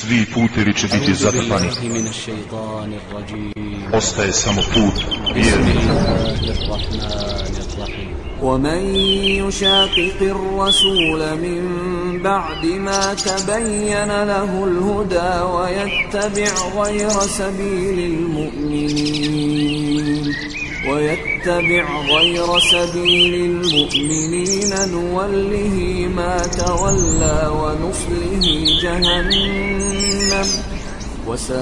Svi putevi će biti zatrpani. Ostaje samo put vjernika. ومن يشاقق الرسول من بعد ما تبين له الهدى ويتبع غير سبيل المؤمنين ويتبع نتبع غير سبيل المؤمنين نوله ما تولى ونصله جهنم. وساءت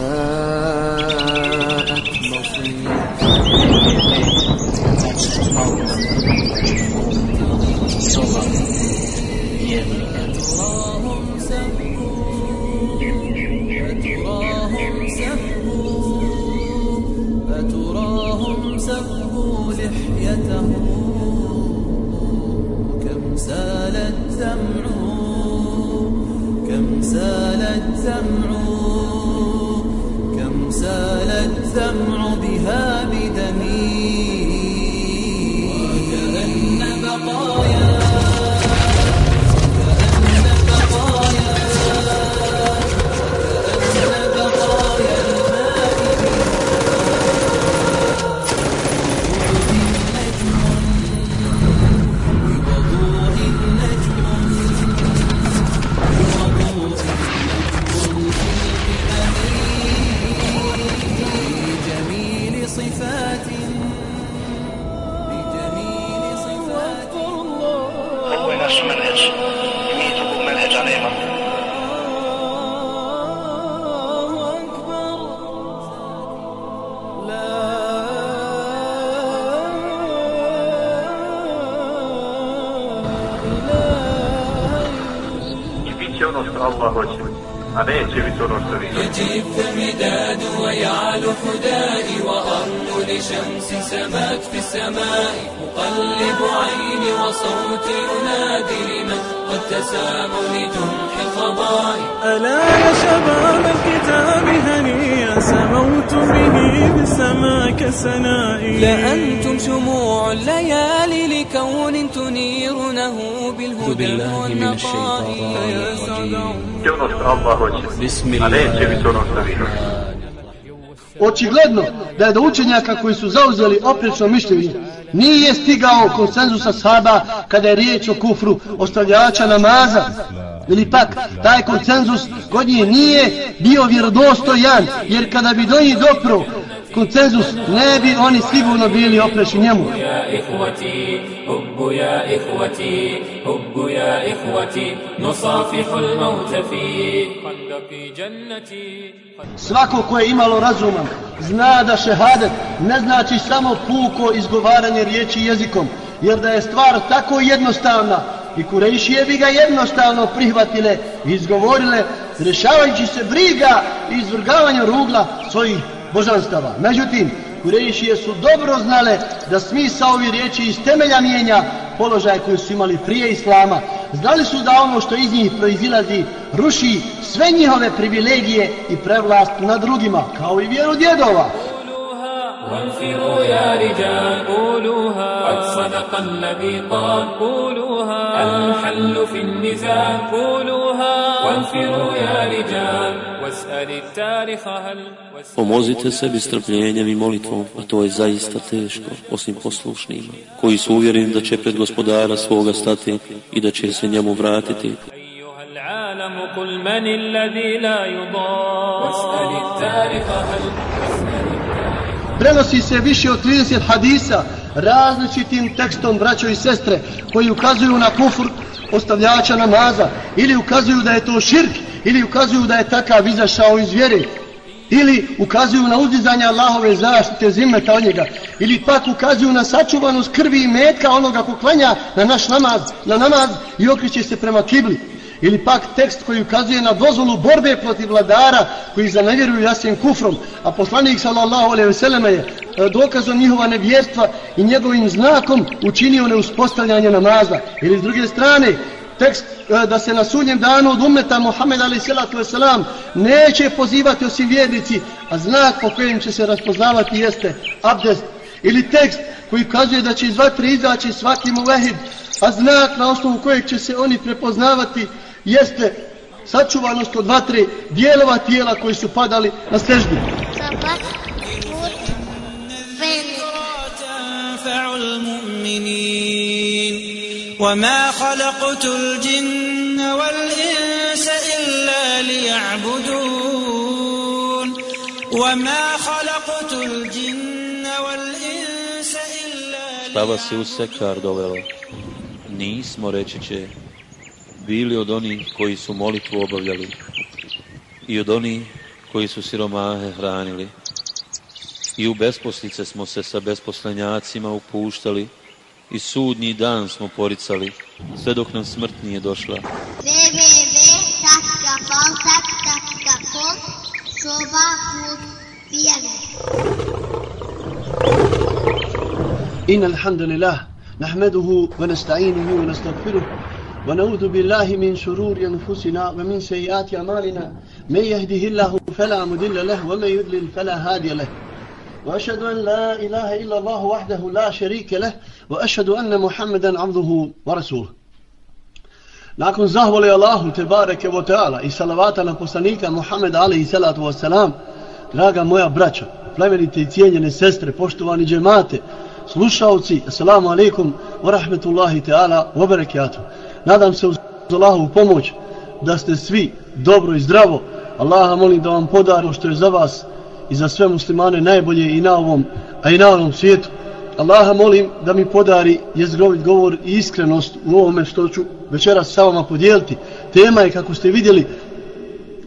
مصيرا فتراهم لحيته. كم سال الدمع كم سال الدمع كم سال الدمع بهذا će ono يجف مداد ويعلو حدائي وأرن لشمس سمات في السماء مقلب عيني وصوتي ينادي لمن قد تساموا لجنح الفضاء ألا يا شباب الكتاب هنيا سموت به بسماك سنائي لأنتم شموع الليالي لكون تنيرونه بالهدى والنقاء Allah hoće, a neće biti ono što vi hoćete. Očigledno da je do učenjaka koji su zauzeli oprečno mišljenje nije stigao konsenzusa sahaba kada je riječ o kufru ostavljača namaza. Ili pak, taj konsenzus kod njih nije bio vjerodostojan, jer kada bi do njih dopro konsenzus, ne bi oni sigurno bili oprešni njemu. يا إخوتي هب يا إخوتي هب يا إخوتي نصافح الموت في خندق جنتي Svako ko je imalo razuman zna da šehadet ne znači samo puko izgovaranje riječi jezikom, jer da je stvar tako jednostavna i kurejšije bi ga jednostavno prihvatile i izgovorile rešavajući se briga i izvrgavanja rugla svojih božanstava. Međutim, kurejšije su dobro znale da smisao ovi riječi iz temelja mijenja položaj koji su imali prije Islama. Znali su da ono što iz njih proizilazi ruši sve njihove privilegije i prevlast nad drugima, kao i vjeru djedova. قولوها وانفروا يا رجال قولوها قد صدق الذي قال قولوها الحل في النزال قولوها وانفروا يا رجال واسأل التاريخ هل واسأل Pomozite sebi strpljenjem i molitvom, a to je zaista teško, osim poslušnima, koji su uvjereni da će pred gospodara svoga stati i da će se njemu vratiti. أيها العالم قل من الذي لا يضام واسأل التاريخ هل واسأل Prenosi se više od 30 hadisa različitim tekstom braćo i sestre koji ukazuju na kufr ostavljača namaza ili ukazuju da je to širk ili ukazuju da je takav izašao iz vjere ili ukazuju na uzdizanje Allahove zaštite zimmeta od njega ili pak ukazuju na sačuvanost krvi i metka onoga ko klanja na naš namaz, na namaz i okriće se prema kibli ili pak tekst koji ukazuje na dozvolu borbe protiv vladara koji zanevjeruju jasnim kufrom, a poslanik sallallahu alejhi ve selleme je e, dokazom njihova nevjerstva i njegovim znakom učinio neuspostavljanje namaza. Ili s druge strane, tekst e, da se na sudnjem danu od umeta Muhammed ali salatu wasalam neće pozivati osim vjernici, a znak po kojem će se raspoznavati jeste abdest. Ili tekst koji kazuje da će iz vatre izaći svaki muvehid, a znak na osnovu kojeg će se oni prepoznavati jeste sačuvanost od vatre dijelova tijela koji su padali na seždu. Sabah, put, veni. تنفع المؤمنين وما خلقت الجن والإنس إلا ليعبدون وما خلقت الجن والإنس إلا Šta vas je u sekar dovelo? Nismo, reći će, bili od onih koji su molitvu obavljali i od onih koji su siromahe hranili. I u besposlice smo se sa besposlenjacima upuštali i sudnji dan smo poricali, sve dok nam smrt nije došla. www.paltak.com Soba put vjerne. إن الحمد لله نحمده ونستعينه ونستغفره ونعوذ بالله من شرور أنفسنا ومن سيئات أمالنا من يهده الله فلا مدل له ومن يدلل فلا هادي له. وأشهد أن لا إله إلا الله وحده لا شريك له وأشهد أن محمدا عبده ورسوله. Nakon zahvale Allahu te bareke wa ta'ala i salavata na poslanika Muhammeda alaihi salatu wa salam, draga moja braća, plemenite i cijenjene sestre, poštovani džemate, slušalci, assalamu alaikum wa rahmetullahi ta'ala wa barakatuh. Nadam se uz Allahovu pomoć da ste svi dobro i zdravo. Allaha molim da vam podaro ono što je za vas i za sve muslimane najbolje i na ovom, a i na ovom svijetu. Allaha molim da mi podari jezgrovit govor i iskrenost u ovome što ću večeras sa vama podijeliti. Tema je, kako ste vidjeli,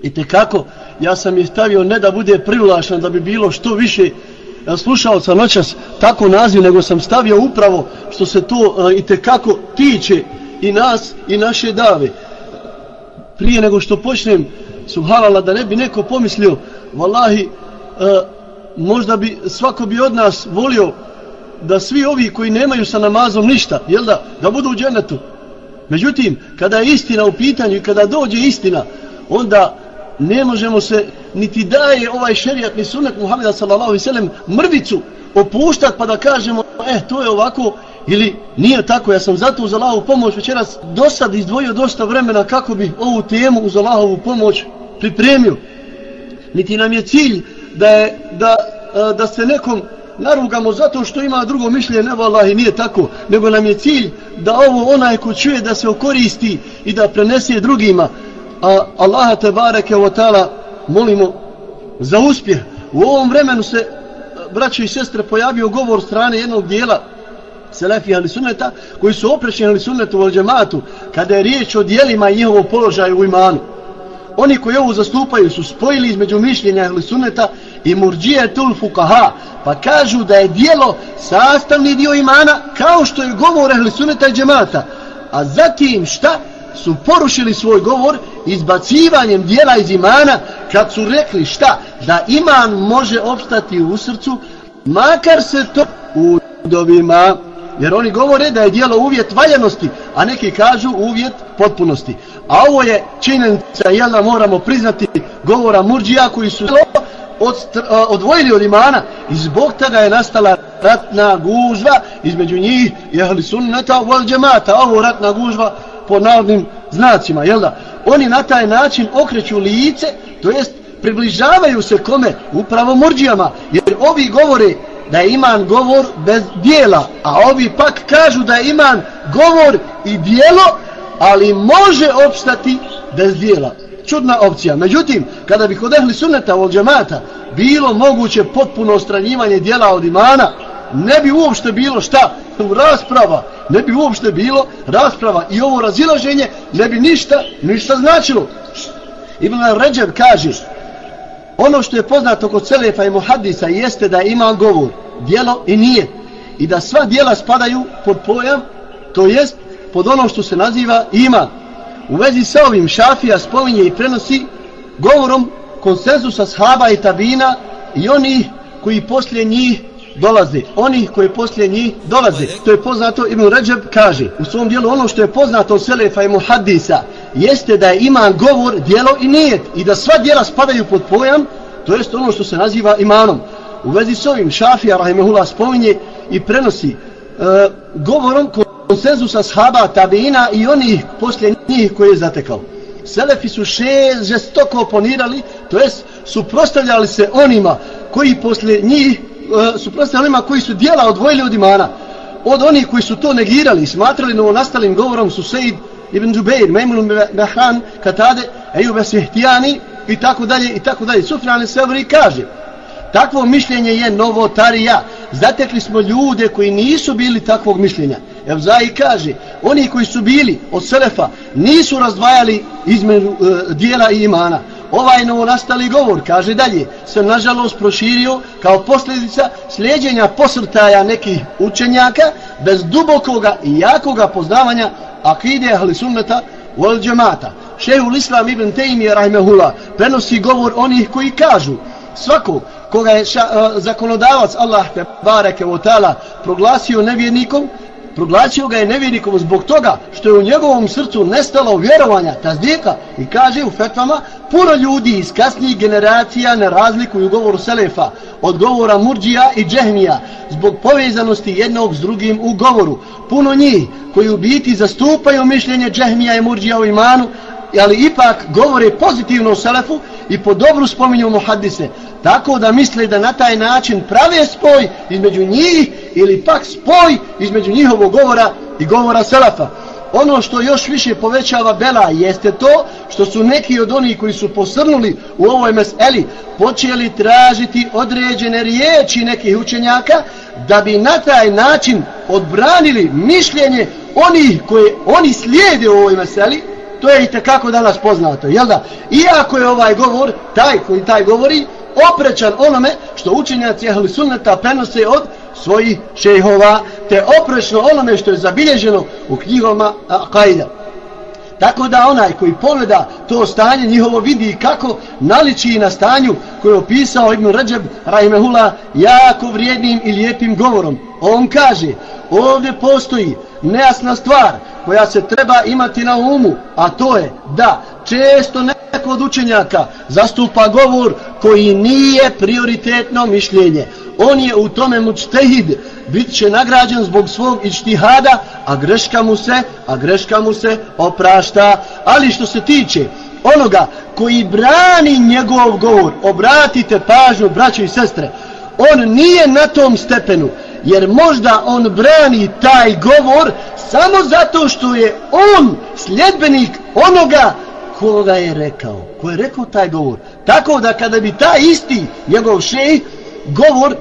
i te kako, ja sam je stavio ne da bude privlašan, da bi bilo što više e, slušalca noćas tako naziv, nego sam stavio upravo što se to e, i te kako tiče i nas i naše dave. Prije nego što počnem, subhanallah, da ne bi neko pomislio, vallahi, e, možda bi svako bi od nas volio da svi ovi koji nemaju sa namazom ništa, jel da, da budu u dženetu. Međutim, kada je istina u pitanju i kada dođe istina, onda ne možemo se niti daje ovaj šerijatni sunet Muhammeda sallallahu alaihi sallam mrvicu opuštat pa da kažemo, eh, to je ovako ili nije tako. Ja sam zato uz Allahovu pomoć večeras do sad izdvojio dosta vremena kako bi ovu temu uz Allahovu pomoć pripremio. Niti nam je cilj da, je, da, da se nekom narugamo zato što ima drugo mišljenje, ne vallahi, nije tako, nego nam je cilj da ovo onaj ko čuje da se okoristi i da prenese drugima, a Allaha te bareke o tala molimo za uspjeh. U ovom vremenu se, braćo i sestre, pojavio govor strane jednog dijela Selefi ali sunneta, koji su oprečni ali sunnetu u džematu, kada je riječ o dijelima i njihovom položaju u imanu. Oni koji ovo zastupaju su spojili između mišljenja ili sunneta i murđije tul fukaha, pa kažu da je dijelo sastavni dio imana kao što je govor ehli sunneta i džemata. A zatim šta? Su porušili svoj govor izbacivanjem dijela iz imana kad su rekli šta? Da iman može opstati u srcu makar se to u dobima jer oni govore da je dijelo uvjet valjanosti a neki kažu uvjet potpunosti. A ovo je činjenica jel da moramo priznati govora murđija koji su od, odvojili od imana. I zbog toga je nastala ratna gužva između njih jehli sunneta wal džemata ovo ratna gužva po navodnim znacima jel da? Oni na taj način okreću lice to jest približavaju se kome? Upravo murđijama. Jer ovi govore da je iman govor bez dijela a ovi pak kažu da je iman govor i dijelo ali može opstati bez dijela čudna opcija. Međutim, kada bi kod ehli sunneta od džemata bilo moguće potpuno ostranjivanje dijela od imana, ne bi uopšte bilo šta u rasprava, ne bi uopšte bilo rasprava i ovo razilaženje ne bi ništa, ništa značilo. Ibn Ređev kaže, ono što je poznato kod Selefa i Muhaddisa jeste da ima govor, dijelo i nije. I da sva dijela spadaju pod pojam, to jest pod ono što se naziva iman. U vezi sa ovim Šafija spominje i prenosi govorom konsenzusa shaba i tabina i oni koji poslije njih dolaze. Oni koji poslije njih dolaze. To je poznato, Ibn Ređeb kaže u svom dijelu ono što je poznato od Selefa i Muhaddisa jeste da je iman govor, dijelo i nijet i da sva dijela spadaju pod pojam to jest ono što se naziva imanom. U vezi s ovim Šafija rahimehullah, spominje i prenosi e, govorom konsenzusa shaba, tabina i onih poslije njih koje je zatekao. Selefi su šest žestoko oponirali, to jest suprostavljali se onima koji posle njih, E, uh, suprostavljali onima koji su dijela odvojili od imana, od onih koji su to negirali i smatrali novonastalim govorom su Sejid ibn Džubeir, Mejmun Mehran, Katade, Ejube Sehtijani i tako dalje i tako dalje. Sufran Sevri kaže, takvo mišljenje je novotarija. Zatekli smo ljude koji nisu bili takvog mišljenja. Evzai kaže, oni koji su bili od Selefa nisu razdvajali između e, dijela i imana. Ovaj novonastali govor, kaže dalje, se nažalost proširio kao posljedica slijedjenja posrtaja nekih učenjaka bez dubokoga i jakoga poznavanja akide ahli sunneta wal džemata. Šehul Islam ibn Taymi rahimehullah prenosi govor onih koji kažu svako koga je ša, uh, zakonodavac Allah te bareke o proglasio nevjernikom proglasio ga je nevjernikom zbog toga što je u njegovom srcu nestalo vjerovanja tazdika i kaže u fetvama puno ljudi iz kasnijih generacija ne razlikuju govoru Selefa od govora Murđija i Džehmija zbog povezanosti jednog s drugim u govoru. Puno njih koji u biti zastupaju mišljenje Džehmija i Murđija u imanu ali ipak govore pozitivno o Selefu i po dobru spominju muhadise tako da misle da na taj način prave spoj između njih ili pak spoj između njihovog govora i govora Selefa. Ono što još više povećava bela jeste to što su neki od onih koji su posrnuli u ovoj meseli počeli tražiti određene riječi nekih učenjaka da bi na taj način odbranili mišljenje onih koje oni slijede u ovoj meseli to je i tekako danas poznato, jel da? Iako je ovaj govor, taj koji taj govori, oprećan onome što učenjaci ehli sunneta prenose od svojih šejhova, te oprečno onome što je zabilježeno u knjigama Aqaida. Tako da onaj koji pogleda to stanje njihovo vidi kako naliči na stanju koje je opisao Ibn Ređeb Rahimehullah jako vrijednim i lijepim govorom. On kaže, ovdje postoji nejasna stvar koja se treba imati na umu, a to je da često neko od učenjaka zastupa govor koji nije prioritetno mišljenje. On je u tome mučtehid, bit će nagrađen zbog svog ičtihada, a greška mu se, a greška mu se oprašta. Ali što se tiče onoga koji brani njegov govor, obratite pažnju, braćo i sestre, on nije na tom stepenu, jer možda on brani taj govor samo zato što je on sljedbenik onoga koga je rekao, ko je rekao taj govor. Tako da kada bi taj isti njegov šej govor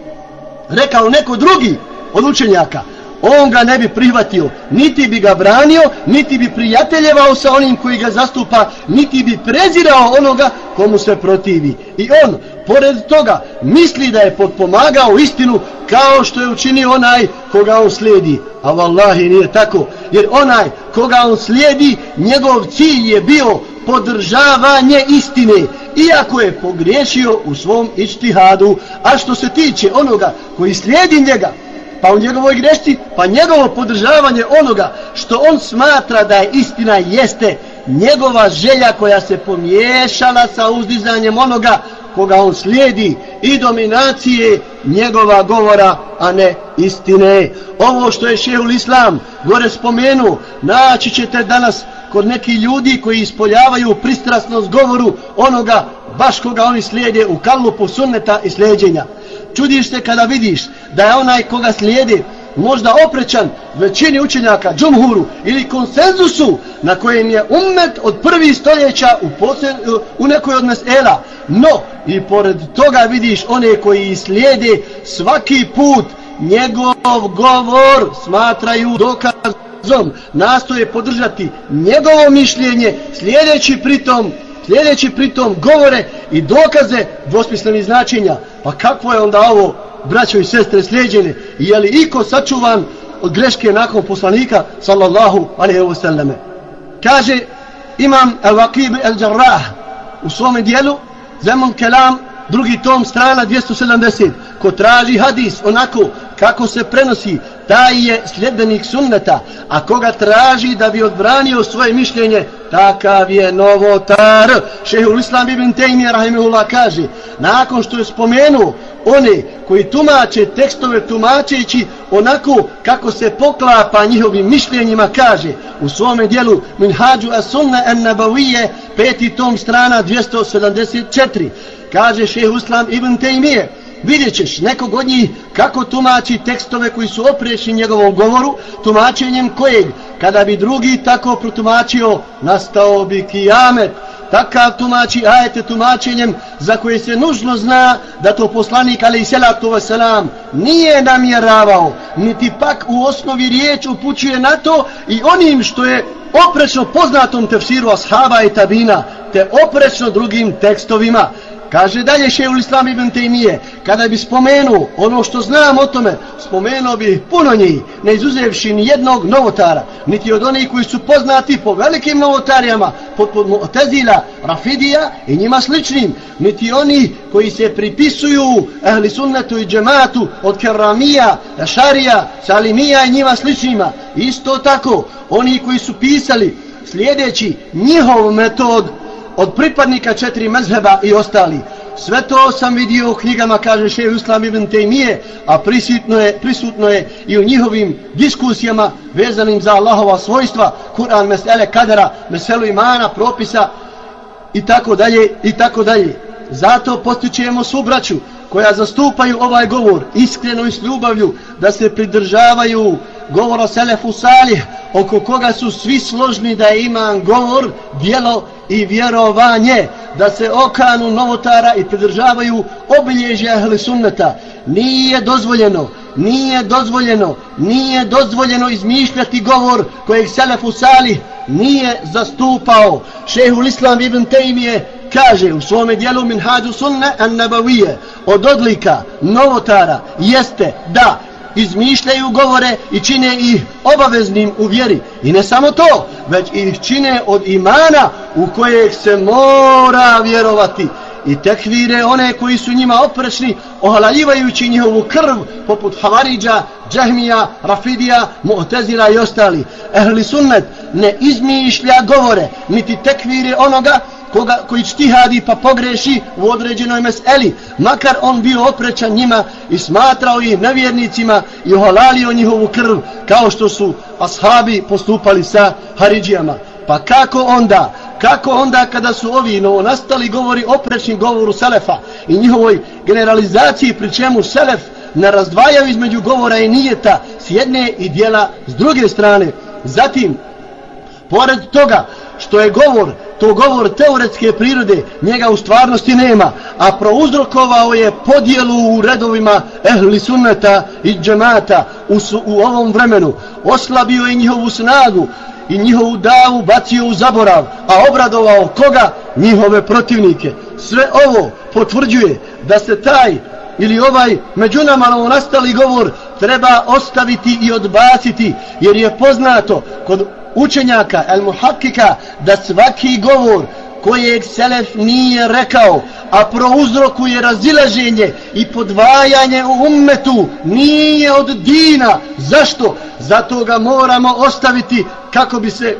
rekao neko drugi od učenjaka, on ga ne bi prihvatio, niti bi ga branio, niti bi prijateljevao sa onim koji ga zastupa, niti bi prezirao onoga komu se protivi. I on, pored toga, misli da je potpomagao istinu kao što je učinio onaj koga on slijedi. A vallahi nije tako, jer onaj koga on slijedi, njegov cilj je bio podržavanje istine, iako je pogriješio u svom ištihadu. A što se tiče onoga koji slijedi njega, pa u njegovoj grešci, pa njegovo podržavanje onoga što on smatra da je istina jeste njegova želja koja se pomiješala sa uzdizanjem onoga koga on slijedi i dominacije njegova govora, a ne istine. Ovo što je šehul islam gore spomenu, naći ćete danas kod neki ljudi koji ispoljavaju pristrasnost govoru onoga baš koga oni slijede u kalupu sunneta i slijedjenja čudiš se kada vidiš da je onaj koga slijedi možda oprećan većini učenjaka, džumhuru ili konsenzusu na kojem je umet od prvih stoljeća u, posled, u nekoj od mesela. No, i pored toga vidiš one koji slijede svaki put njegov govor smatraju dokazom, nastoje podržati njegovo mišljenje, slijedeći pritom slijedeći pritom govore i dokaze dvosmislenih značenja. Pa kakvo je onda ovo, braćo i sestre, slijedjene? I je li iko sačuvan od greške nakon poslanika, sallallahu alaihi wa sallame? Kaže imam al-Waqib al-Jarrah u svome dijelu, Zemun Kelam, drugi tom, strana 270, ko traži hadis onako kako se prenosi taj je sljedbenik sunneta, a koga traži da bi odbranio svoje mišljenje, takav je novotar. Šehul Islam ibn Taymiyyah rahimehullah kaže, nakon što je spomenuo one koji tumače tekstove tumačeći onako kako se poklapa njihovim mišljenjima, kaže u svome dijelu Minhađu as-Sunna an-Nabawiyye, peti tom strana 274, kaže šehul Islam ibn Taymiyyah vidjet ćeš nekog od njih kako tumači tekstove koji su oprešni njegovom govoru, tumačenjem kojeg, kada bi drugi tako protumačio, nastao bi kijamet. Takav tumači ajete tumačenjem za koje se nužno zna da to poslanik ali i selatu vaselam nije namjeravao, niti pak u osnovi riječ upućuje na to i onim što je oprečno poznatom tefsiru ashaba i tabina, te oprečno drugim tekstovima. Kaže dalje šeul Islam ibn Tejmije, kada bi spomenuo ono što znam o tome, spomenuo bi puno njih, ne izuzevši ni jednog novotara, niti od onih koji su poznati po velikim novotarijama, poput Mu'tazila, Rafidija i njima sličnim, niti oni koji se pripisuju ehli sunnetu i džematu od Keramija, Šarija, Salimija i njima sličnima. Isto tako, oni koji su pisali sljedeći njihov metod od pripadnika četiri mezheba i ostali. Sve to sam vidio u knjigama, kaže Šeju Islam ibn Tejmije, a prisutno je, prisutno je i u njihovim diskusijama vezanim za Allahova svojstva, Kur'an, mesele, kadera, meselu imana, propisa i tako dalje i tako dalje. Zato postičujemo svu braću koja zastupaju ovaj govor iskreno i s ljubavlju da se pridržavaju govora Selefu Salih oko koga su svi složni da je iman govor, dijelo i vjerovanje da se okanu novotara i pridržavaju obilježja ehli sunneta. Nije dozvoljeno nije dozvoljeno nije dozvoljeno izmišljati govor kojeg Selefu Salih nije zastupao. Šehul Islam ibn Tejmije kaže u svome dijelu Minhađu sunne an nabavije od odlika novotara jeste da izmišljaju govore i čine ih obaveznim u vjeri. I ne samo to, već ih čine od imana u kojeg se mora vjerovati. I tekvire one koji su njima oprešni, ohaljivajući njihovu krv, poput Havariđa, Džahmija, Rafidija, Mu'tezila i ostali. Ehli sunnet ne izmišlja govore, niti tekvire onoga koga, koji čtihadi pa pogreši u određenoj meseli, makar on bio oprećan njima i smatrao ih nevjernicima i ohalalio njihovu krv, kao što su ashabi postupali sa Haridžijama. Pa kako onda, kako onda kada su ovi novo nastali govori oprečni govoru Selefa i njihovoj generalizaciji, pri čemu Selef ne razdvajaju između govora i nijeta s jedne i dijela s druge strane. Zatim, pored toga što je govor to govor teoretske prirode, njega u stvarnosti nema, a prouzrokovao je podjelu u redovima ehli sunneta i džemata u, u ovom vremenu, oslabio je njihovu snagu i njihovu davu bacio u zaborav, a obradovao koga? Njihove protivnike. Sve ovo potvrđuje da se taj ili ovaj među nama nastali govor treba ostaviti i odbaciti, jer je poznato kod učenjaka, el muhakkika, da svaki govor kojeg Selef nije rekao, a prouzrokuje razilaženje i podvajanje u ummetu, nije od dina. Zašto? Zato ga moramo ostaviti kako bi se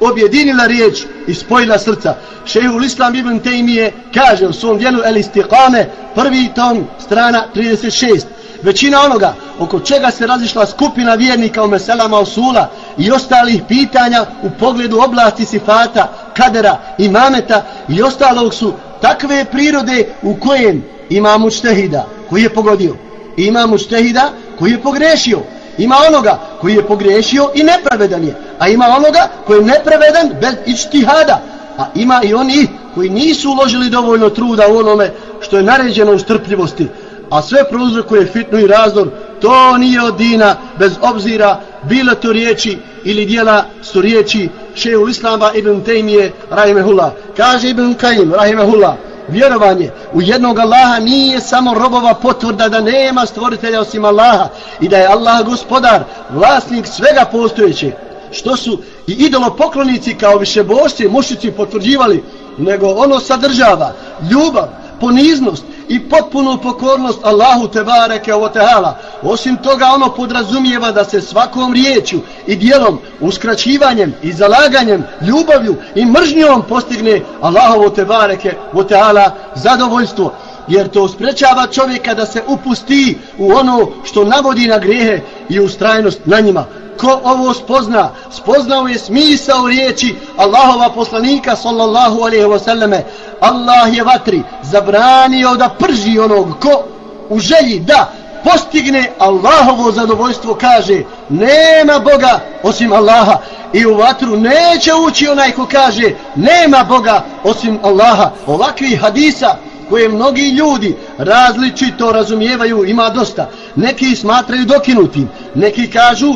objedinila riječ i spojila srca. Šehul Islam ibn Tejmije kaže u svom dijelu El Istiqame, prvi tom, strana 36. Većina onoga oko čega se razišla skupina vjernika u meselama Osula i ostalih pitanja u pogledu oblasti sifata, kadera, imameta i ostalog su takve prirode u kojem ima mučtehida koji je pogodio. Ima mučtehida koji je pogrešio. Ima onoga koji je pogrešio i nepravedan je. A ima onoga koji je nepravedan bez ičtihada. A ima i oni koji nisu uložili dovoljno truda u onome što je naređeno u strpljivosti. A sve prouzrokuje fitnu i razdor. To nije od dina bez obzira bilo to riječi ili dijela su riječi šehu Islama ibn Tejmije rahimehullah. Kaže ibn Kajim rahimehullah vjerovanje u jednog Allaha nije samo robova potvrda da nema stvoritelja osim Allaha i da je Allah gospodar, vlasnik svega postojeće. Što su i idolopoklonici kao više bošće mušici potvrđivali nego ono sadržava ljubav, poniznost i potpunu pokornost Allahu Tebareke o Teala. Osim toga ono podrazumijeva da se svakom riječju i dijelom, uskraćivanjem i zalaganjem, ljubavlju i mržnjom postigne Allahovo Tebareke o Teala zadovoljstvo jer to sprečava čovjeka da se upusti u ono što navodi na grijehe i ustrajnost na njima. Ko ovo spozna, spoznao je smisao riječi Allahova poslanika sallallahu alaihi wasallame. Allah je vatri zabranio da prži onog ko u želji da postigne Allahovo zadovoljstvo kaže nema Boga osim Allaha. I u vatru neće ući onaj ko kaže nema Boga osim Allaha. Ovakvi hadisa koje mnogi ljudi različito razumijevaju ima dosta. Neki smatraju dokinutim neki kažu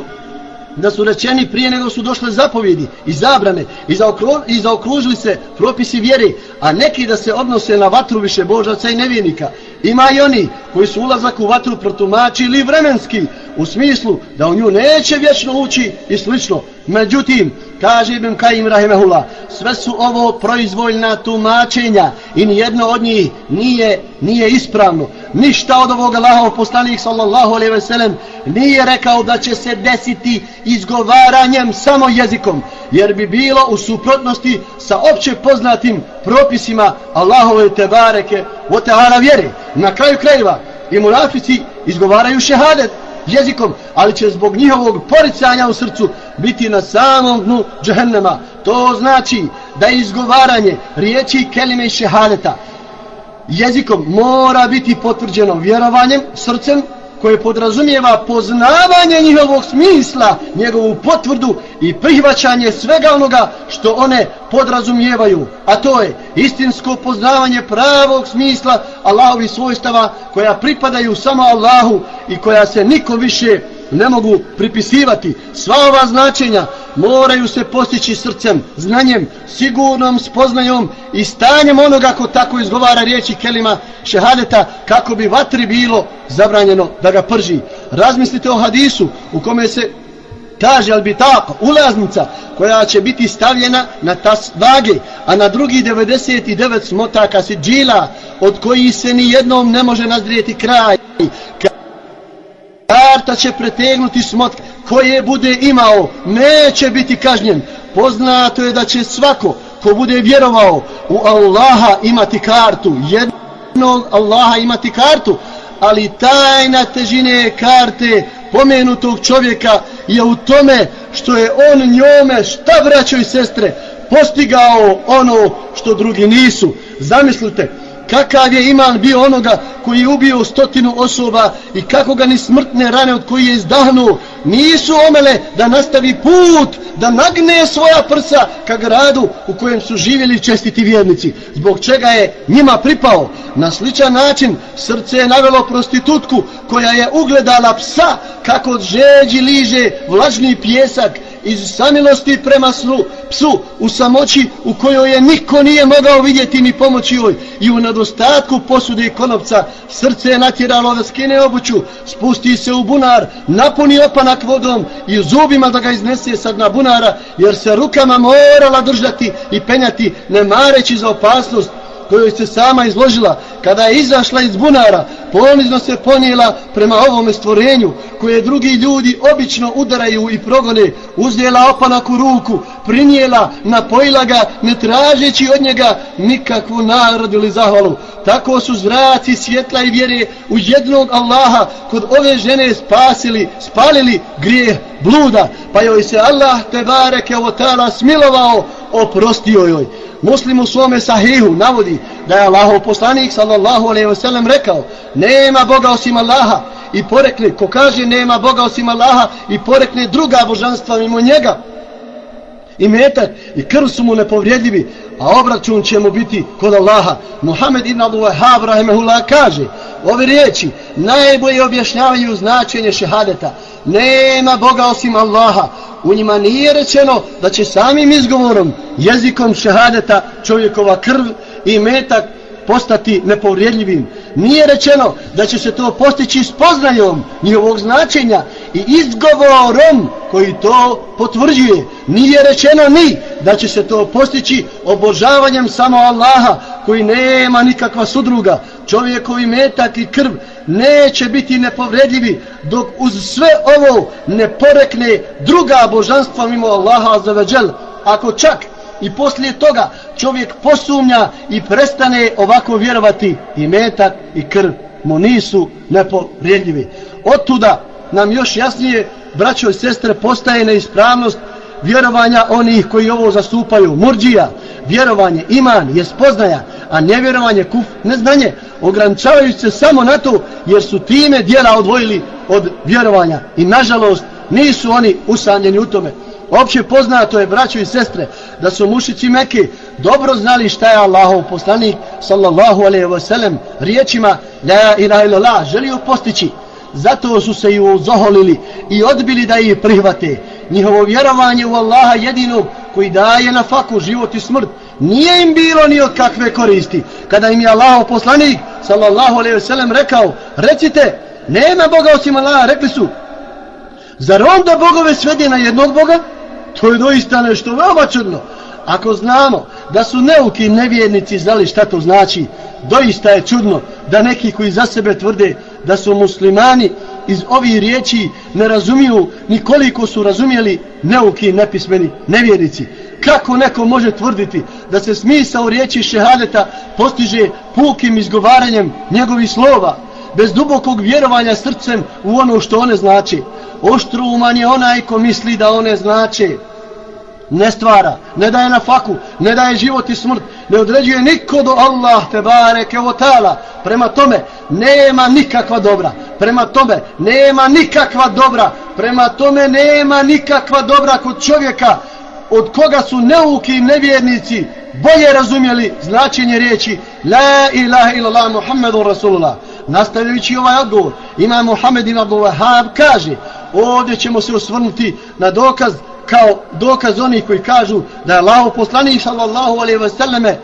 da su rečeni prije nego su došle zapovjedi i zabrane i, zaokru, i zaokružili se propisi vjere, a neki da se odnose na vatru više božaca i nevjenika. Ima i oni koji su ulazak u vatru protumačili vremenski, u smislu da u nju neće vječno ući i slično. Međutim, kaže Ibn Kajim Rahimehullah, sve su ovo proizvoljna tumačenja i nijedno od njih nije, nije ispravno. Ništa od ovoga Allahov poslanik sallallahu alaihi ve sellem nije rekao da će se desiti izgovaranjem samo jezikom, jer bi bilo u suprotnosti sa opće poznatim propisima Allahove tebareke o teara vjeri. Na kraju krajeva i munafici izgovaraju šehadet, jezikom, ali će zbog njihovog poricanja u srcu biti na samom dnu džehennema. To znači da izgovaranje riječi kelime i šehadeta jezikom mora biti potvrđeno vjerovanjem, srcem, koje podrazumijeva poznavanje njihovog smisla, njegovu potvrdu i prihvaćanje svega onoga što one podrazumijevaju. A to je istinsko poznavanje pravog smisla Allahovi svojstava koja pripadaju samo Allahu i koja se niko više ne mogu pripisivati. Sva ova značenja moraju se postići srcem, znanjem, sigurnom spoznajom i stanjem onoga ko tako izgovara riječi kelima šehadeta kako bi vatri bilo zabranjeno da ga prži. Razmislite o hadisu u kome se kaže albitaka, ulaznica koja će biti stavljena na tas vage, a na drugi 99 smotaka si džila od koji se ni jednom ne može nazdrijeti kraj vrata će pretegnuti smot koje bude imao, neće biti kažnjen. Poznato je da će svako ko bude vjerovao u Allaha imati kartu, jednog Allaha imati kartu, ali tajna težine karte pomenutog čovjeka je u tome što je on njome, šta vraćaju sestre, postigao ono što drugi nisu. Zamislite, kakav je iman bio onoga koji je ubio stotinu osoba i kako ga ni smrtne rane od koji je izdahnuo? Nisu omele da nastavi put da nagne svoja prsa ka gradu u kojem su živjeli čestiti vjernici. Zbog čega je njima pripao? Na sličan način srce je navelo prostitutku koja je ugledala psa kako od žeđi liže vlažni pjesak iz samilosti prema snu, psu u samoći u kojoj je niko nije mogao vidjeti ni pomoći joj. I u nedostatku posude i konopca srce je natjeralo da skine obuću spusti se u bunar napuni opanak vodom i zubima da ga iznese sad na bunara jer se rukama morala držati i penjati ne mareći za opasnost kojoj se sama izložila kada je izašla iz bunara ponizno se ponijela prema ovome stvorenju koje drugi ljudi obično udaraju i progone uzela opanak u ruku prinijela, napojila ga ne tražeći od njega nikakvu nagradu ili zahvalu. Tako su zraci svjetla i vjere u jednog Allaha kod ove žene spasili spalili grijeh bluda pa joj se Allah te bareke o tala smilovao oprostio joj. Muslim u svome sahihu navodi da je Allahov poslanik sallallahu alejhi ve sellem rekao nema Boga osim Allaha. I porekne ko kaže nema Boga osim Allaha i porekne druga božanstva mimo njega. I metak i krv su mu nepovredljivi a obračun će mu biti kod Allaha. Muhammed ibn Abdul Wahhab rahimehullah kaže ove riječi najbolje objašnjavaju značenje šehadeta. Nema Boga osim Allaha. U njima nije rečeno da će samim izgovorom jezikom šehadeta čovjekova krv i metak postati nepovrijedljivim Nije rečeno da će se to postići spoznajom njihovog značenja i izgovorom koji to potvrđuje. Nije rečeno ni da će se to postići obožavanjem samo Allaha koji nema nikakva sudruga. Čovjekovi metak i krv neće biti nepovredljivi dok uz sve ovo ne porekne druga božanstva mimo Allaha za veđel. Ako čak i poslije toga čovjek posumnja i prestane ovako vjerovati i metak i krv mu nisu nepovredljivi. Otuda nam još jasnije, braćo i sestre, postaje neispravnost vjerovanja onih koji ovo zastupaju. Murđija, vjerovanje, iman je spoznaja, a nevjerovanje, kuf, neznanje, ograničavajući se samo na to, jer su time djela odvojili od vjerovanja. I nažalost, nisu oni usamljeni u tome. Opće poznato je, braćo i sestre, da su mušici Mekke dobro znali šta je Allahov poslanik, sallallahu alaihi wa sallam, riječima, la ilaha illallah, želio postići. Zato su se i uzoholili i odbili da ih prihvate. Njihovo vjerovanje u Allaha jedinog koji daje na faku život i smrt, nije im bilo ni od kakve koristi. Kada im je Allahov poslanik, sallallahu alaihi wa sallam, rekao, recite, nema Boga osim Allaha, rekli su, zar onda bogove svede na jednog Boga? To je doista nešto veoma čudno. Ako znamo da su neuki nevjernici znali šta to znači, doista je čudno da neki koji za sebe tvrde da su muslimani iz ovih riječi ne razumiju ni koliko su razumjeli neuki nepismeni nevjernici. Kako neko može tvrditi da se smisao riječi šehadeta postiže pukim izgovaranjem njegovih slova, bez dubokog vjerovanja srcem u ono što one znači? Oštruman je onaj ko misli da one znače. Ne stvara, ne daje na faku, ne daje život i smrt, ne određuje niko do Allah te bareke o tala. Prema tome, nema nikakva dobra. Prema tome, nema nikakva dobra. Prema tome, nema nikakva dobra kod čovjeka od koga su neuki i nevjernici bolje razumjeli značenje riječi La ilaha illallah Muhammedun Rasulullah. Nastavljajući ovaj odgovor, ima Muhammed ibn Abdul Wahab kaže, ovdje ćemo se osvrnuti na dokaz kao dokaz onih koji kažu da je Allah poslanik sallallahu alaihi wa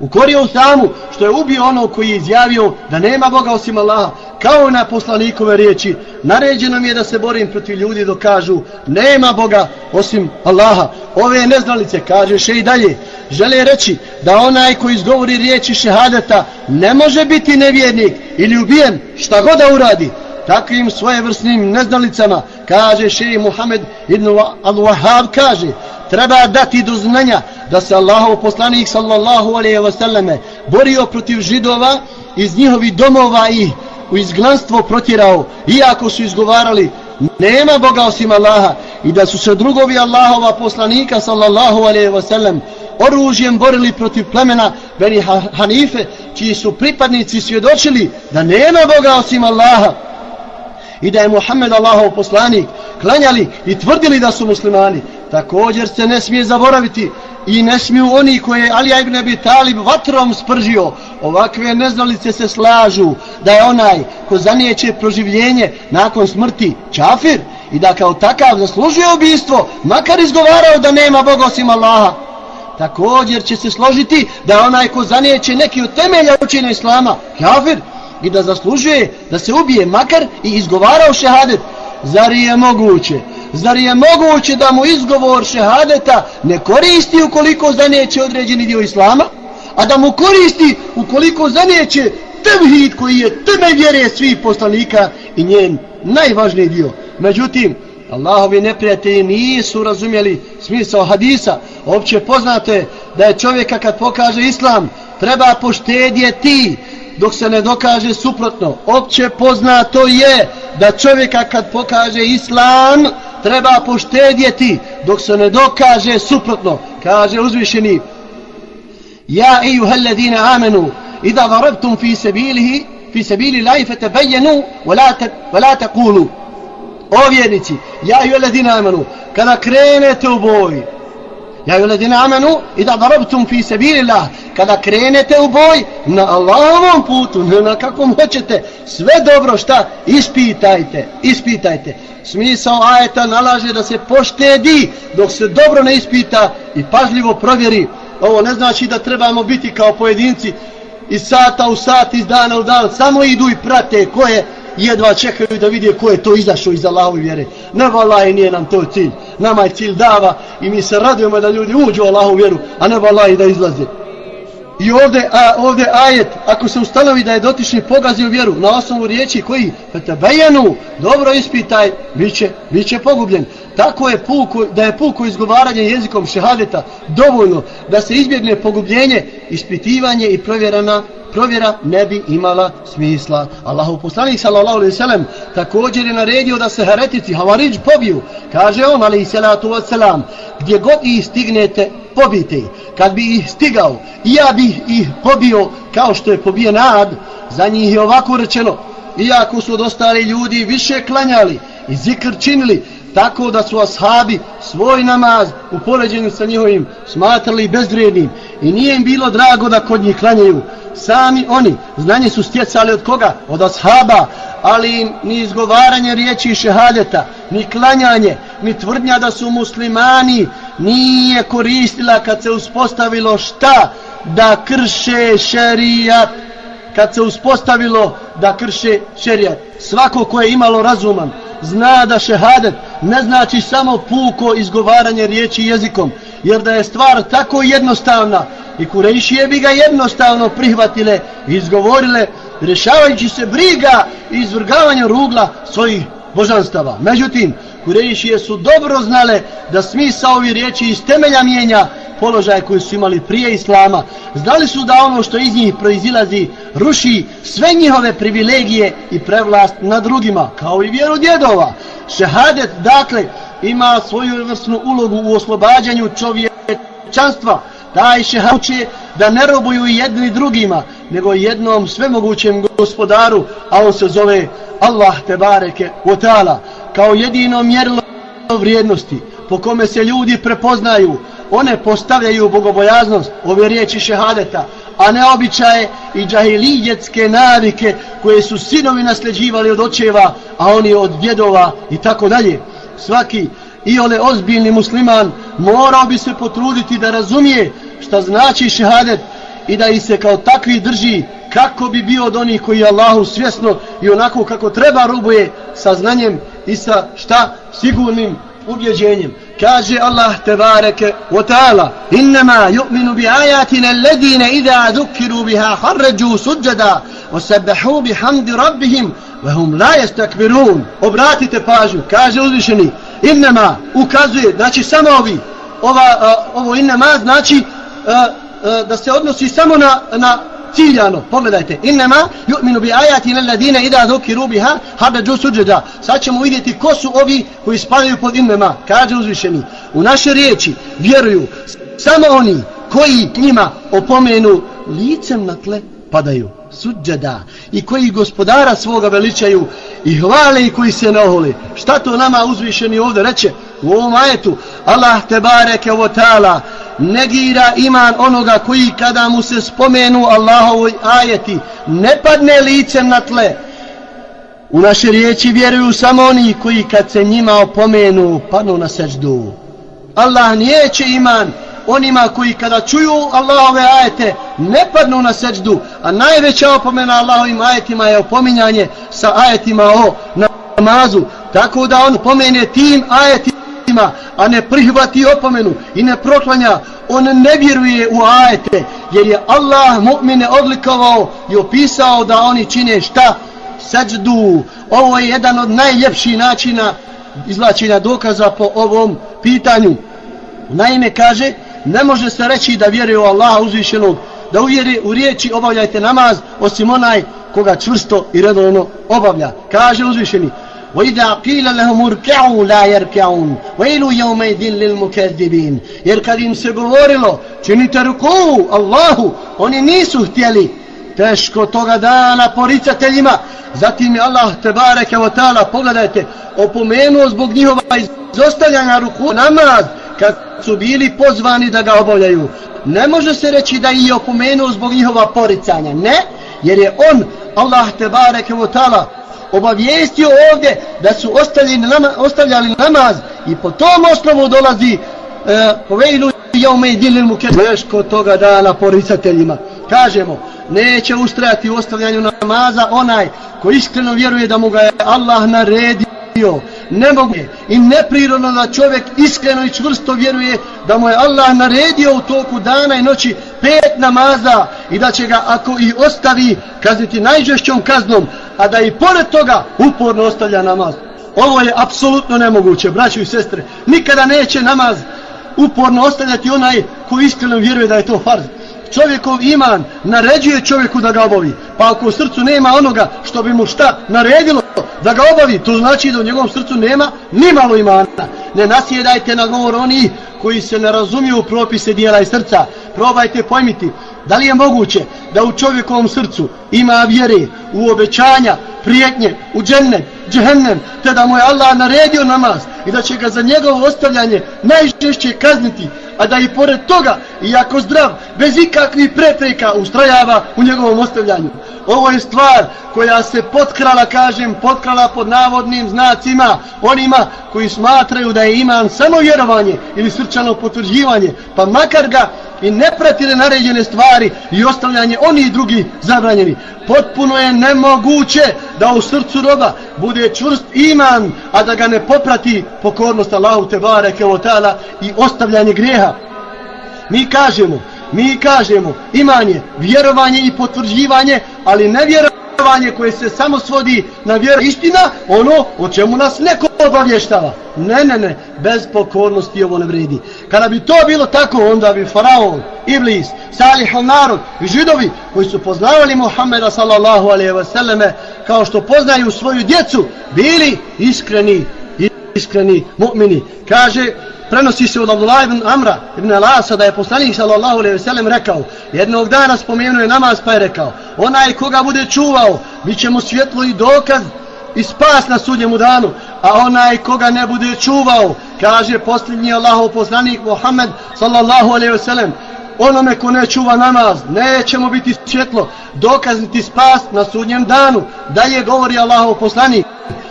ukorio samu što je ubio ono koji je izjavio da nema Boga osim Allaha kao na poslanikove riječi. Naređeno mi je da se borim protiv ljudi dok kažu nema Boga osim Allaha. Ove neznalice kaže še i dalje žele reći da onaj koji izgovori riječi šehadeta ne može biti nevjernik ili ubijen šta god da uradi takvim svojevrsnim neznalicama kaže šeji Muhammed ibn al-Wahhab kaže treba dati do znanja da se Allahov poslanik sallallahu alaihi wa sallame borio protiv židova iz njihovih domova i u izglanstvo protjerao iako su izgovarali nema Boga osim Allaha i da su se drugovi Allahova poslanika sallallahu alaihi wa sallam oružjem borili protiv plemena Beni Hanife čiji su pripadnici svjedočili da nema Boga osim Allaha i da je Muhammed Allahov poslanik klanjali i tvrdili da su muslimani. Također se ne smije zaboraviti i ne smiju oni koje Ali ibn Abi Talib vatrom spržio ovakve neznalice se slažu da je onaj ko zanijeće proživljenje nakon smrti čafir i da kao takav zaslužuje ubijstvo makar izgovarao da nema Boga osim Allaha. Također će se složiti da onaj ko zanijeće neki od temelja učine Islama kafir i da zaslužuje da se ubije makar i izgovarao šehadet. Zar je moguće? Zar je moguće da mu izgovor šehadeta ne koristi ukoliko zaneće određeni dio islama a da mu koristi ukoliko zaneće tevhid koji je teme vjere svih poslanika i njen najvažniji dio? Međutim Allahovi neprijatelji nisu razumjeli smisao hadisa. Opće poznato je da je čovjeka kad pokaže islam treba poštedjeti dok se ne dokaže suprotno. Opće poznato je da čovjeka kad pokaže islam treba poštedjeti dok se ne dokaže suprotno. Kaže uzvišeni Ja ejuha alladhina amenu idha darabtum fi sabilihi fi sabili lahi fatabayyanu wala la taqulu O vjernici, ja ejuha alladhina amenu kada krenete u boj Ja i ladina amenu i da darabtum fi sabilillah kada krenete u boj na Allahovom putu, ne na kakvom hoćete, sve dobro šta ispitajte, ispitajte. Smisao ajeta nalaže da se poštedi dok se dobro ne ispita i pažljivo provjeri. Ovo ne znači da trebamo biti kao pojedinci iz sata u sat, iz dana u dan, samo idu i prate koje jedva čekaju da vidje ko je to izašao iz Allahove vjere. Ne valaj nije nam to cilj. Nama je cilj dava i mi se radujemo da ljudi uđu u Allahovu vjeru, a ne valaj da izlaze. I ovdje, a, ovdje ajet, ako se ustanovi da je dotični pogazio vjeru na osnovu riječi koji bejenu, dobro ispitaj, bit će, bit će pogubljen. Tako je puko, da je puko izgovaranje jezikom šehadeta dovoljno da se izbjegne pogubljenje, ispitivanje i provjerana provjera ne bi imala smisla. Allahu poslanik sallallahu alejhi ve sellem također je naredio da se heretici Havariđ pobiju. Kaže on alejhi salatu vesselam, gdje god ih stignete, pobite Kad bi ih stigao, ja bih ih pobio kao što je pobijen Ad. Za njih je ovako rečeno, iako su od ostali ljudi više klanjali i zikr činili, tako da su ashabi svoj namaz u poređenju sa njihovim smatrali bezvrednim i nije im bilo drago da kod njih klanjaju. Sami oni znanje su stjecali od koga? Od ashaba, ali im ni izgovaranje riječi šehadeta, ni klanjanje, ni tvrdnja da su muslimani nije koristila kad se uspostavilo šta? Da krše šerijat kad se uspostavilo da krše šerijat. Svako ko je imalo razuman, zna da šehadet ne znači samo puko izgovaranje riječi jezikom, jer da je stvar tako jednostavna i kurejšije bi ga jednostavno prihvatile i izgovorile rešavajući se briga i izvrgavanja rugla svojih božanstava. Međutim, kurejšije su dobro znale da smisa ovi riječi iz temelja mijenja položaje koje su imali prije Islama. Znali su da ono što iz njih proizilazi ruši sve njihove privilegije i prevlast na drugima, kao i vjeru djedova. Šehadet, dakle, ima svoju vrstnu ulogu u oslobađanju čovječanstva. Taj šehadet uče da ne robuju jedni drugima, nego jednom svemogućem gospodaru, a on se zove Allah te bareke kao jedino mjerilo vrijednosti po kome se ljudi prepoznaju, one postavljaju bogobojaznost, ove riječi šehadeta, a ne običaje i džahilijetske navike koje su sinovi nasljeđivali od očeva, a oni od djedova i tako dalje. Svaki i ole ozbiljni musliman morao bi se potruditi da razumije šta znači šehadet i da ih se kao takvi drži kako bi bio od onih koji Allahu svjesno i onako kako treba rubuje sa znanjem i sa šta sigurnim ubjeđenjem. Kaže Allah tebareke wa ta'ala Innama yu'minu bi ajatina alladine idha dhukiru biha harređu suđada Osebehu bi hamdi rabbihim wa hum la jestakbirun Obratite pažnju, kaže uzvišeni Innama ukazuje, znači samo ovi ova, a, ovo innama znači a, a, da se odnosi samo na, na ciljano, pogledajte, innama yu'minu bi ajati alladine ida dhukiru biha habaju suđeda. Sad ćemo vidjeti ko su ovi koji spadaju pod innama, kaže uzvišeni. U naše riječi vjeruju samo oni koji njima opomenu licem na tle padaju suđada i koji gospodara svoga veličaju i hvale i koji se ne. Šta to nama uzvišeni ovdje reče u ovom ajetu? Allah te bareke o ta'ala negira iman onoga koji kada mu se spomenu Allahovoj ajeti ne padne licem na tle u naše riječi vjeruju samo oni koji kad se njima opomenu padnu na seždu Allah nijeće iman onima koji kada čuju Allahove ajete ne padnu na seđdu, a najveća opomena Allahovim ajetima je opominjanje sa ajetima o namazu tako da on pomene tim ajetima a ne prihvati opomenu i ne proklanja, on ne vjeruje u ajete, jer je Allah mu'mine odlikovao i opisao da oni čine šta? Seđdu. Ovo je jedan od najljepših načina izlačenja dokaza po ovom pitanju. Naime kaže, ne može se reći da vjeruje u Allaha uzvišenog, da uvjeri u riječi obavljajte namaz, osim onaj koga čvrsto i redovno obavlja. Kaže uzvišeni, وإذا قيل لهم اركعوا لا يركعون ويل يومئذ للمكذبين jer kad im se govorilo činite ruku Allahu oni nisu htjeli teško toga dana poricateljima zatim je Allah tebareke wa ta'ala pogledajte opomenuo zbog njihova izostavljanja ruku namaz kad su bili pozvani da ga obavljaju. Ne može se reći da ih je opomenuo zbog njihova poricanja ne jer je on Allah tebareke wa ta'ala obavijestio ovdje da su ostavljali, nama, ostavljali namaz i po tom osnovu dolazi e, povejlu jaume i dilil mu teško toga dana poricateljima. Kažemo neće ustrajati u ostavljanju namaza onaj ko iskreno vjeruje da mu ga je Allah naredio nemoguće i neprirodno da čovjek iskreno i čvrsto vjeruje da mu je Allah naredio u toku dana i noći pet namaza i da će ga ako i ostavi kazniti najžešćom kaznom, a da i pored toga uporno ostavlja namaz. Ovo je apsolutno nemoguće, braćo i sestre. Nikada neće namaz uporno ostavljati onaj ko iskreno vjeruje da je to farz. Čovjekov iman naređuje čovjeku da ga obavi. Pa ako u srcu nema onoga što bi mu šta naredilo da ga obavi, to znači da u njegovom srcu nema ni malo imana. Ne nasjedajte na govor oni koji se ne razumiju u propise dijela i srca. Probajte pojmiti da li je moguće da u čovjekovom srcu ima vjere u obećanja, prijetnje, u džennet, džehennem, te da mu je Allah naredio namaz i da će ga za njegovo ostavljanje najžešće kazniti, a da i pored toga, iako zdrav, bez ikakvih prepreka, ustrajava u njegovom ostavljanju. Ovo je stvar koja se potkrala, kažem, potkrala pod navodnim znacima onima koji smatraju da je iman samo vjerovanje ili srčano potvrđivanje, pa makar ga i ne pratile naređene stvari i ostavljanje oni i drugi zabranjeni. Potpuno je nemoguće da u srcu roba bude čvrst iman, a da ga ne poprati pokornost Allahu te Kevotala i ostavljanje grijeha. Mi kažemo, mi kažemo, imanje, vjerovanje i potvrđivanje, ali ne vjerovanje koje se samo svodi na vjeru istina, ono o čemu nas neko obavještava. Ne, ne, ne, bez pokornosti ovo ne vredi. Kada bi to bilo tako, onda bi Faraon, Iblis, Salih narod i židovi koji su poznavali Muhammeda sallallahu alaihi wa sallame kao što poznaju svoju djecu, bili iskreni, iskreni mu'mini. Kaže, prenosi se od Abdullah ibn Amra ibn Alasa da je poslanik sallallahu alaihi ve sellem rekao, jednog dana spomenuo je namaz pa je rekao, onaj koga bude čuvao, bit će mu svjetlo i dokaz i spas na sudnjemu danu, a onaj koga ne bude čuvao, kaže posljednji Allahov poslanik Muhammed sallallahu alaihi ve sellem onome ko ne čuva namaz, neće mu biti svjetlo, dokazniti spas na sudnjem danu, da je govori Allahov poslanik,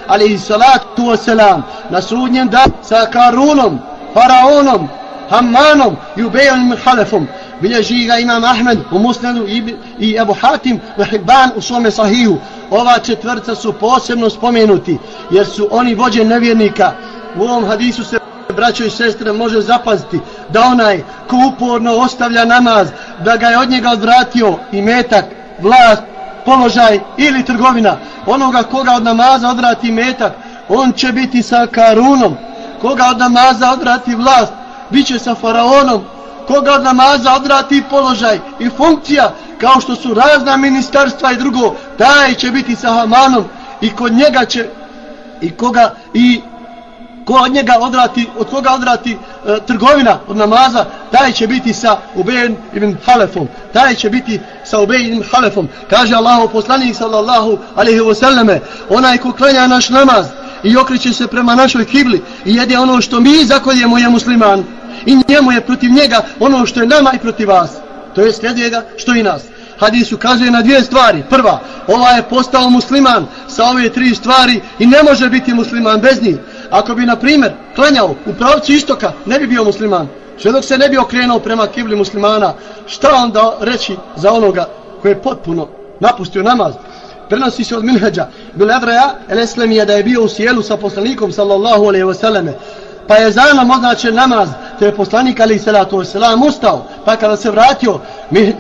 alaihi salatu wasalam, na sudnjem danu sa Karunom, Faraonom, Hammanom i Ubejanim Halefom, bilježi ga imam Ahmed u Musnadu i, i Ebu Hatim u Hibban u svome sahiju. Ova četvrca su posebno spomenuti, jer su oni vođe nevjernika. U ovom hadisu se braćo i sestre može zapaziti da onaj ko uporno ostavlja namaz, da ga je od njega odvratio i metak, vlast, položaj ili trgovina, onoga koga od namaza odvrati metak, on će biti sa Karunom, koga od namaza odvrati vlast, bit će sa Faraonom, koga od namaza odvrati položaj i funkcija, kao što su razna ministarstva i drugo, taj će biti sa Hamanom i kod njega će i koga i ko od njega odrati, od koga odrati e, trgovina od namaza, taj će biti sa Ubejn ibn Halefom. Taj će biti sa Ubejn ibn Halefom. Kaže Allahu poslanik sallallahu alaihi wa sallame, onaj ko klanja naš namaz i okreće se prema našoj kibli i jede ono što mi zakoljemo je musliman i njemu je protiv njega ono što je nama i protiv vas. To je slijeduje ga što i nas. Hadis ukazuje na dvije stvari. Prva, ova je postao musliman sa ove tri stvari i ne može biti musliman bez njih. Ako bi, na primjer, klanjao u pravcu istoka, ne bi bio musliman. Sve dok se ne bi okrenuo prema kibli muslimana, šta onda reći za onoga koji je potpuno napustio namaz? Prenosi se od Minhađa, bil Evreja, el Eslemija, da je bio u sjelu sa poslanikom, sallallahu alaihi wa pa je za nam označen namaz, te je poslanik alaihi salatu wa sallam ustao, pa kada se vratio,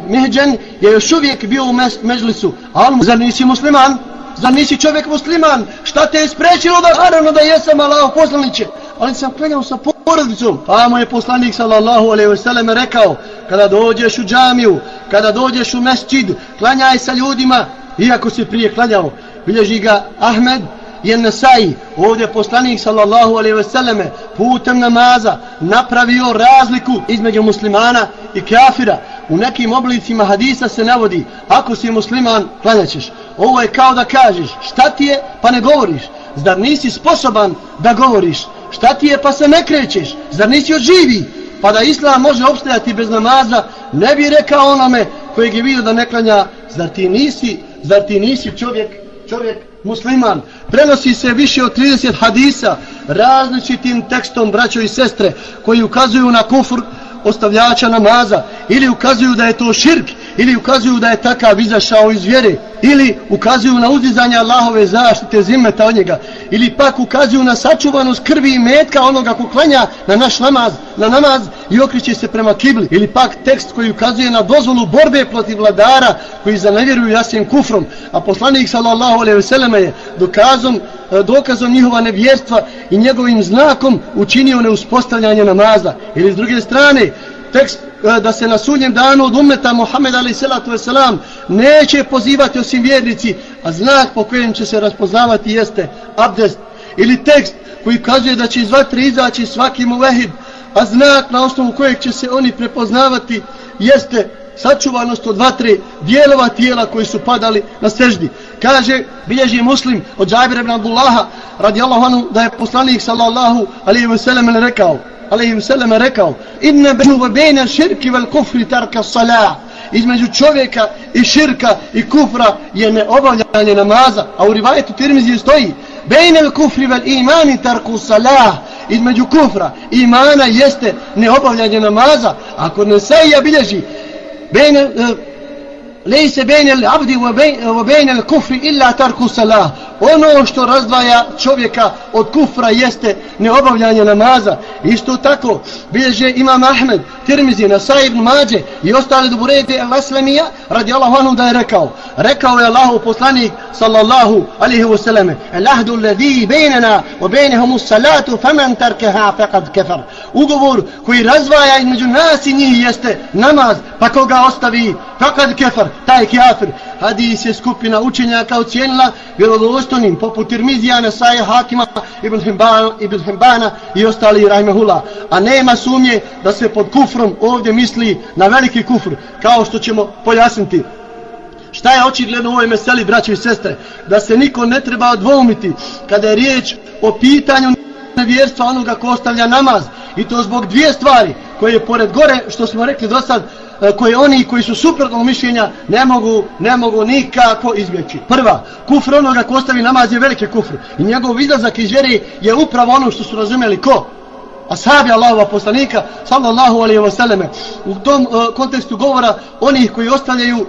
Mihđen je još uvijek bio u mežlisu, a on, zar nisi musliman? Zar nisi čovjek musliman? Šta te je sprečilo da naravno da jesam Allah poslaniće? Ali sam klanjao sa porodicom. Pa mu je poslanik sallallahu alaihi wasallam rekao, kada dođeš u džamiju, kada dođeš u mesčid, klanjaj sa ljudima, iako si prije klanjao. Bilježi ga Ahmed je Nesai, ovdje poslanik sallallahu alaihi selleme putem namaza napravio razliku između muslimana i kafira. U nekim oblicima hadisa se navodi, ako si musliman, klanjaćeš. Ovo je kao da kažeš, šta ti je, pa ne govoriš. Zar nisi sposoban da govoriš? Šta ti je, pa se ne krećeš? Zar nisi odživi? Pa da islam može obstajati bez namaza, ne bi rekao onome kojeg je vidio da ne klanja, zar ti nisi, zar ti nisi čovjek, čovjek musliman. Prenosi se više od 30 hadisa različitim tekstom braćo i sestre koji ukazuju na kufr, ostavljača namaza ili ukazuju da je to širk ili ukazuju da je takav izašao iz vjere ili ukazuju na uzdizanje Allahove zaštite zimeta od njega ili pak ukazuju na sačuvanost krvi i metka onoga ko klanja na naš namaz na namaz i okriće se prema kibli ili pak tekst koji ukazuje na dozvolu borbe protiv vladara koji zanevjeruju jasnim kufrom. A poslanik sallallahu alaihi ve je dokazom E, dokazom njihova nevjerstva i njegovim znakom učinio neuspostavljanje namaza. Ili s druge strane, tekst e, da se na sudnjem danu od umeta Muhammed ali salatu selam neće pozivati osim vjernici, a znak po kojem će se raspoznavati jeste abdest. Ili tekst koji kazuje da će iz vatre izaći svaki muvehid, a znak na osnovu kojeg će se oni prepoznavati jeste sačuvanost od vatre dijelova tijela koji su padali na seždi. Kaže, bilježi muslim od Džabira ibn Abdullaha radijallahu anhu da je poslanik sallallahu alaihi wa sallam rekao alaihi wa sallam rekao inna benu wa širki vel kufri tarka salah između čovjeka i širka i kufra je neobavljanje namaza. A u rivajetu Tirmizi stoji bejna kufri vel imani tarku salah između kufra i imana jeste neobavljanje namaza. Ako ne sajja bilježi bem, lejse bejne l'abdi wa bejne l'kufri illa tarku salah. Ono što razdvaja čovjeka od kufra jeste neobavljanje namaza. Isto tako bilježe Imam Ahmed, Tirmizi, Nasai ibn Mađe i ostali duburete al-Aslamija radi Allahu anhu da je rekao. Rekao je Allahu poslanik sallallahu alihi wasallame El-ahdu ladhi bejnena wa bejnehumu salatu faman tarkeha faqad kefar. Ugovor koji razdvaja između nas i njih jeste namaz pa koga ostavi faqad kefar taj kafir. Hadis je skupina učenjaka ocijenila vjerodostonim poput Tirmizija, Nesaje, Hakima, Ibn Himbana, Ibn Himbana i ostali Rahmehula. A nema sumnje da se pod kufrom ovdje misli na veliki kufr, kao što ćemo pojasniti. Šta je očigledno u ovoj meseli, braće i sestre? Da se niko ne treba odvoumiti kada je riječ o pitanju nevjerstva onoga ko ostavlja namaz. I to zbog dvije stvari koje je pored gore, što smo rekli do sad, e, koje oni koji su suprotnog mišljenja ne mogu, ne mogu nikako izbjeći. Prva, kufr onoga ko ostavi namaz je veliki kufr. I njegov izlazak iz vjeri je upravo ono što su razumeli ko? Ashabi Allahova poslanika, sallallahu alaihi wa sallame. U tom uh, kontekstu govora onih koji ostavljaju, uh,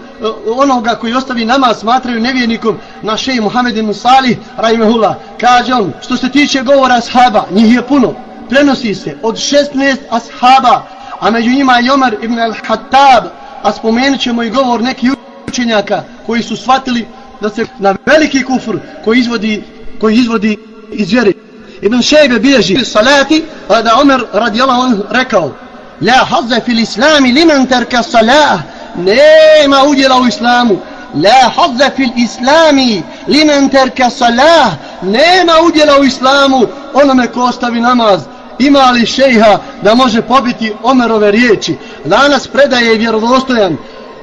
onoga koji ostavi namaz smatraju nevjernikom na šeji Muhamedin Salih, rahimahullah. Kaže on, što se tiče govora ashaba, njih je puno. Prenosi se od 16 ashaba a među njima je Omer ibn al-Hattab, a spomenut ćemo i govor nekih učenjaka koji su shvatili da se na veliki kufr koji izvodi, koji izvodi iz vjeri. Ibn Šejbe bilježi salati, a da Omer radijallahu anhu rekao La hazze fil islami liman terka salah, nema udjela u islamu. La hazza fil islami liman terka salah, nema udjela u islamu onome ko ostavi namaz ima li šejha da može pobiti Omerove riječi. Danas predaje vjerodostojan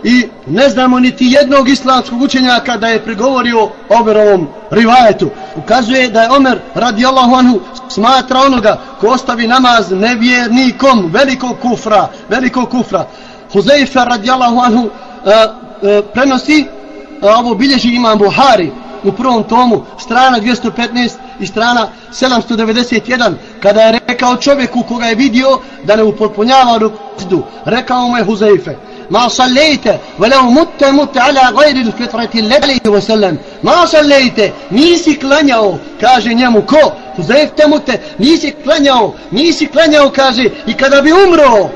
i ne znamo niti jednog islamskog učenjaka da je prigovorio Omerovom rivajetu. Ukazuje da je Omer radijallahu anhu smatra onoga ko ostavi namaz nevjernikom velikog kufra, velikog kufra. Huzeifa radijallahu anhu uh, uh, prenosi uh, ovo bilježi imam Buhari u prvom tomu, strana 215 i strana 791, kada je rekao čovjeku koga je vidio da ne upotpunjava rukdu, rekao mu je Huzaife, ma sallejte, veleo mutte mutte ala gajri il fitrati ledalihi wasallam, ma sallejte, nisi klanjao, kaže njemu, ko? Huzaife mutte, nisi klanjao, nisi klanjao, kaže, i kada bi umro,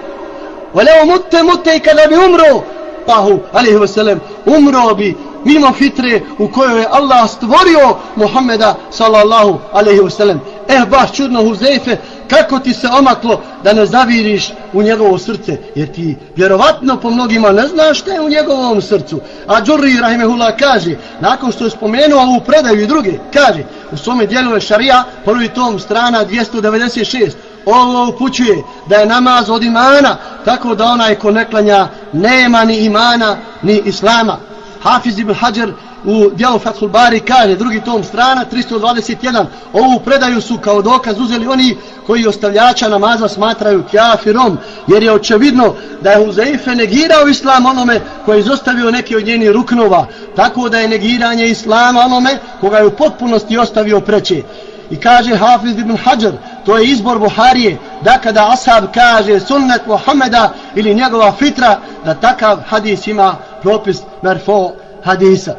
veleo mutte mutte i kada bi umro, pahu, alihi wasallam, umro bi, mimo fitre u kojoj je Allah stvorio Muhammeda sallallahu alaihi wasallam. Eh, baš čudno Huzeife, kako ti se omaklo da ne zaviriš u njegovo srce, jer ti vjerovatno po mnogima ne znaš šta je u njegovom srcu. A Džurri Rahimehullah kaže, nakon što je spomenuo ovu predaju i druge, kaže, u svome dijelu je šarija, prvi tom strana 296, ovo upućuje da je namaz od imana, tako da onaj ko neklanja nema ni imana ni islama. Hafiz ibn Hajar u dijelu Fathul Bari kaže, drugi tom strana, 321, ovu predaju su kao dokaz uzeli oni koji ostavljača namaza smatraju kjafirom, jer je očevidno da je Huzeife negirao islam onome koji je izostavio neki od njenih ruknova, tako da je negiranje islama onome koga je u potpunosti ostavio preće. I kaže Hafiz ibn Hajar, to je izbor Buharije, da kada ashab kaže sunnet Muhameda ili njegova fitra, da takav hadis ima propis merfo hadisa.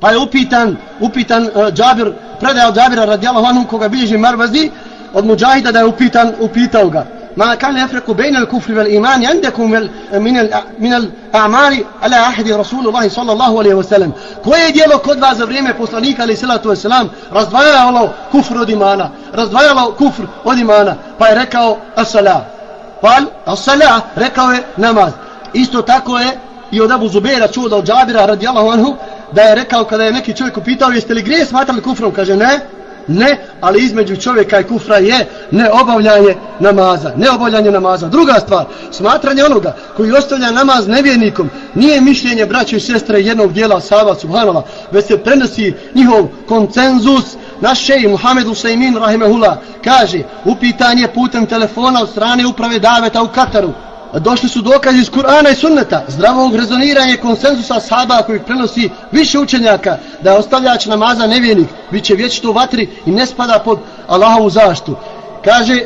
Pa je upitan, upitan uh, Džabir, predaj od Džabira radijalahu anhu koga bilježi Marvazi, od Mujahida da je upitan, upitao ga. ما كان يفرق بين الكفر والإيمان عندكم من من الأعمال على عهد رسول الله صلى الله عليه وسلم koje djelo kod vas za vrijeme poslanika ali salatu vesselam razdvajalo kufr od imana razdvajalo kufr od imana pa je rekao as-sala fal as-sala rekao je namaz isto tako je i od Abu Zubaira čuo da od Džabira radijallahu anhu da je rekao kada je neki čovjek upitao jeste li grije smatrali kufrom kaže ne Ne, ali između čovjeka i kufra je neobavljanje namaza. Neobavljanje namaza. Druga stvar, smatranje onoga koji ostavlja namaz nevjernikom nije mišljenje braća i sestre jednog dijela Sava Subhanova, već se prenosi njihov koncenzus Naš šeji Muhammed Usaimin Rahimehullah kaže upitanje putem telefona od strane uprave Daveta u Kataru došli su dokazi iz Kur'ana i Sunneta, zdravog rezoniranja i konsenzusa sahaba koji prenosi više učenjaka, da je ostavljač namaza nevijenik, bit će vječito u vatri i ne spada pod Allahovu zaštu. Kaže,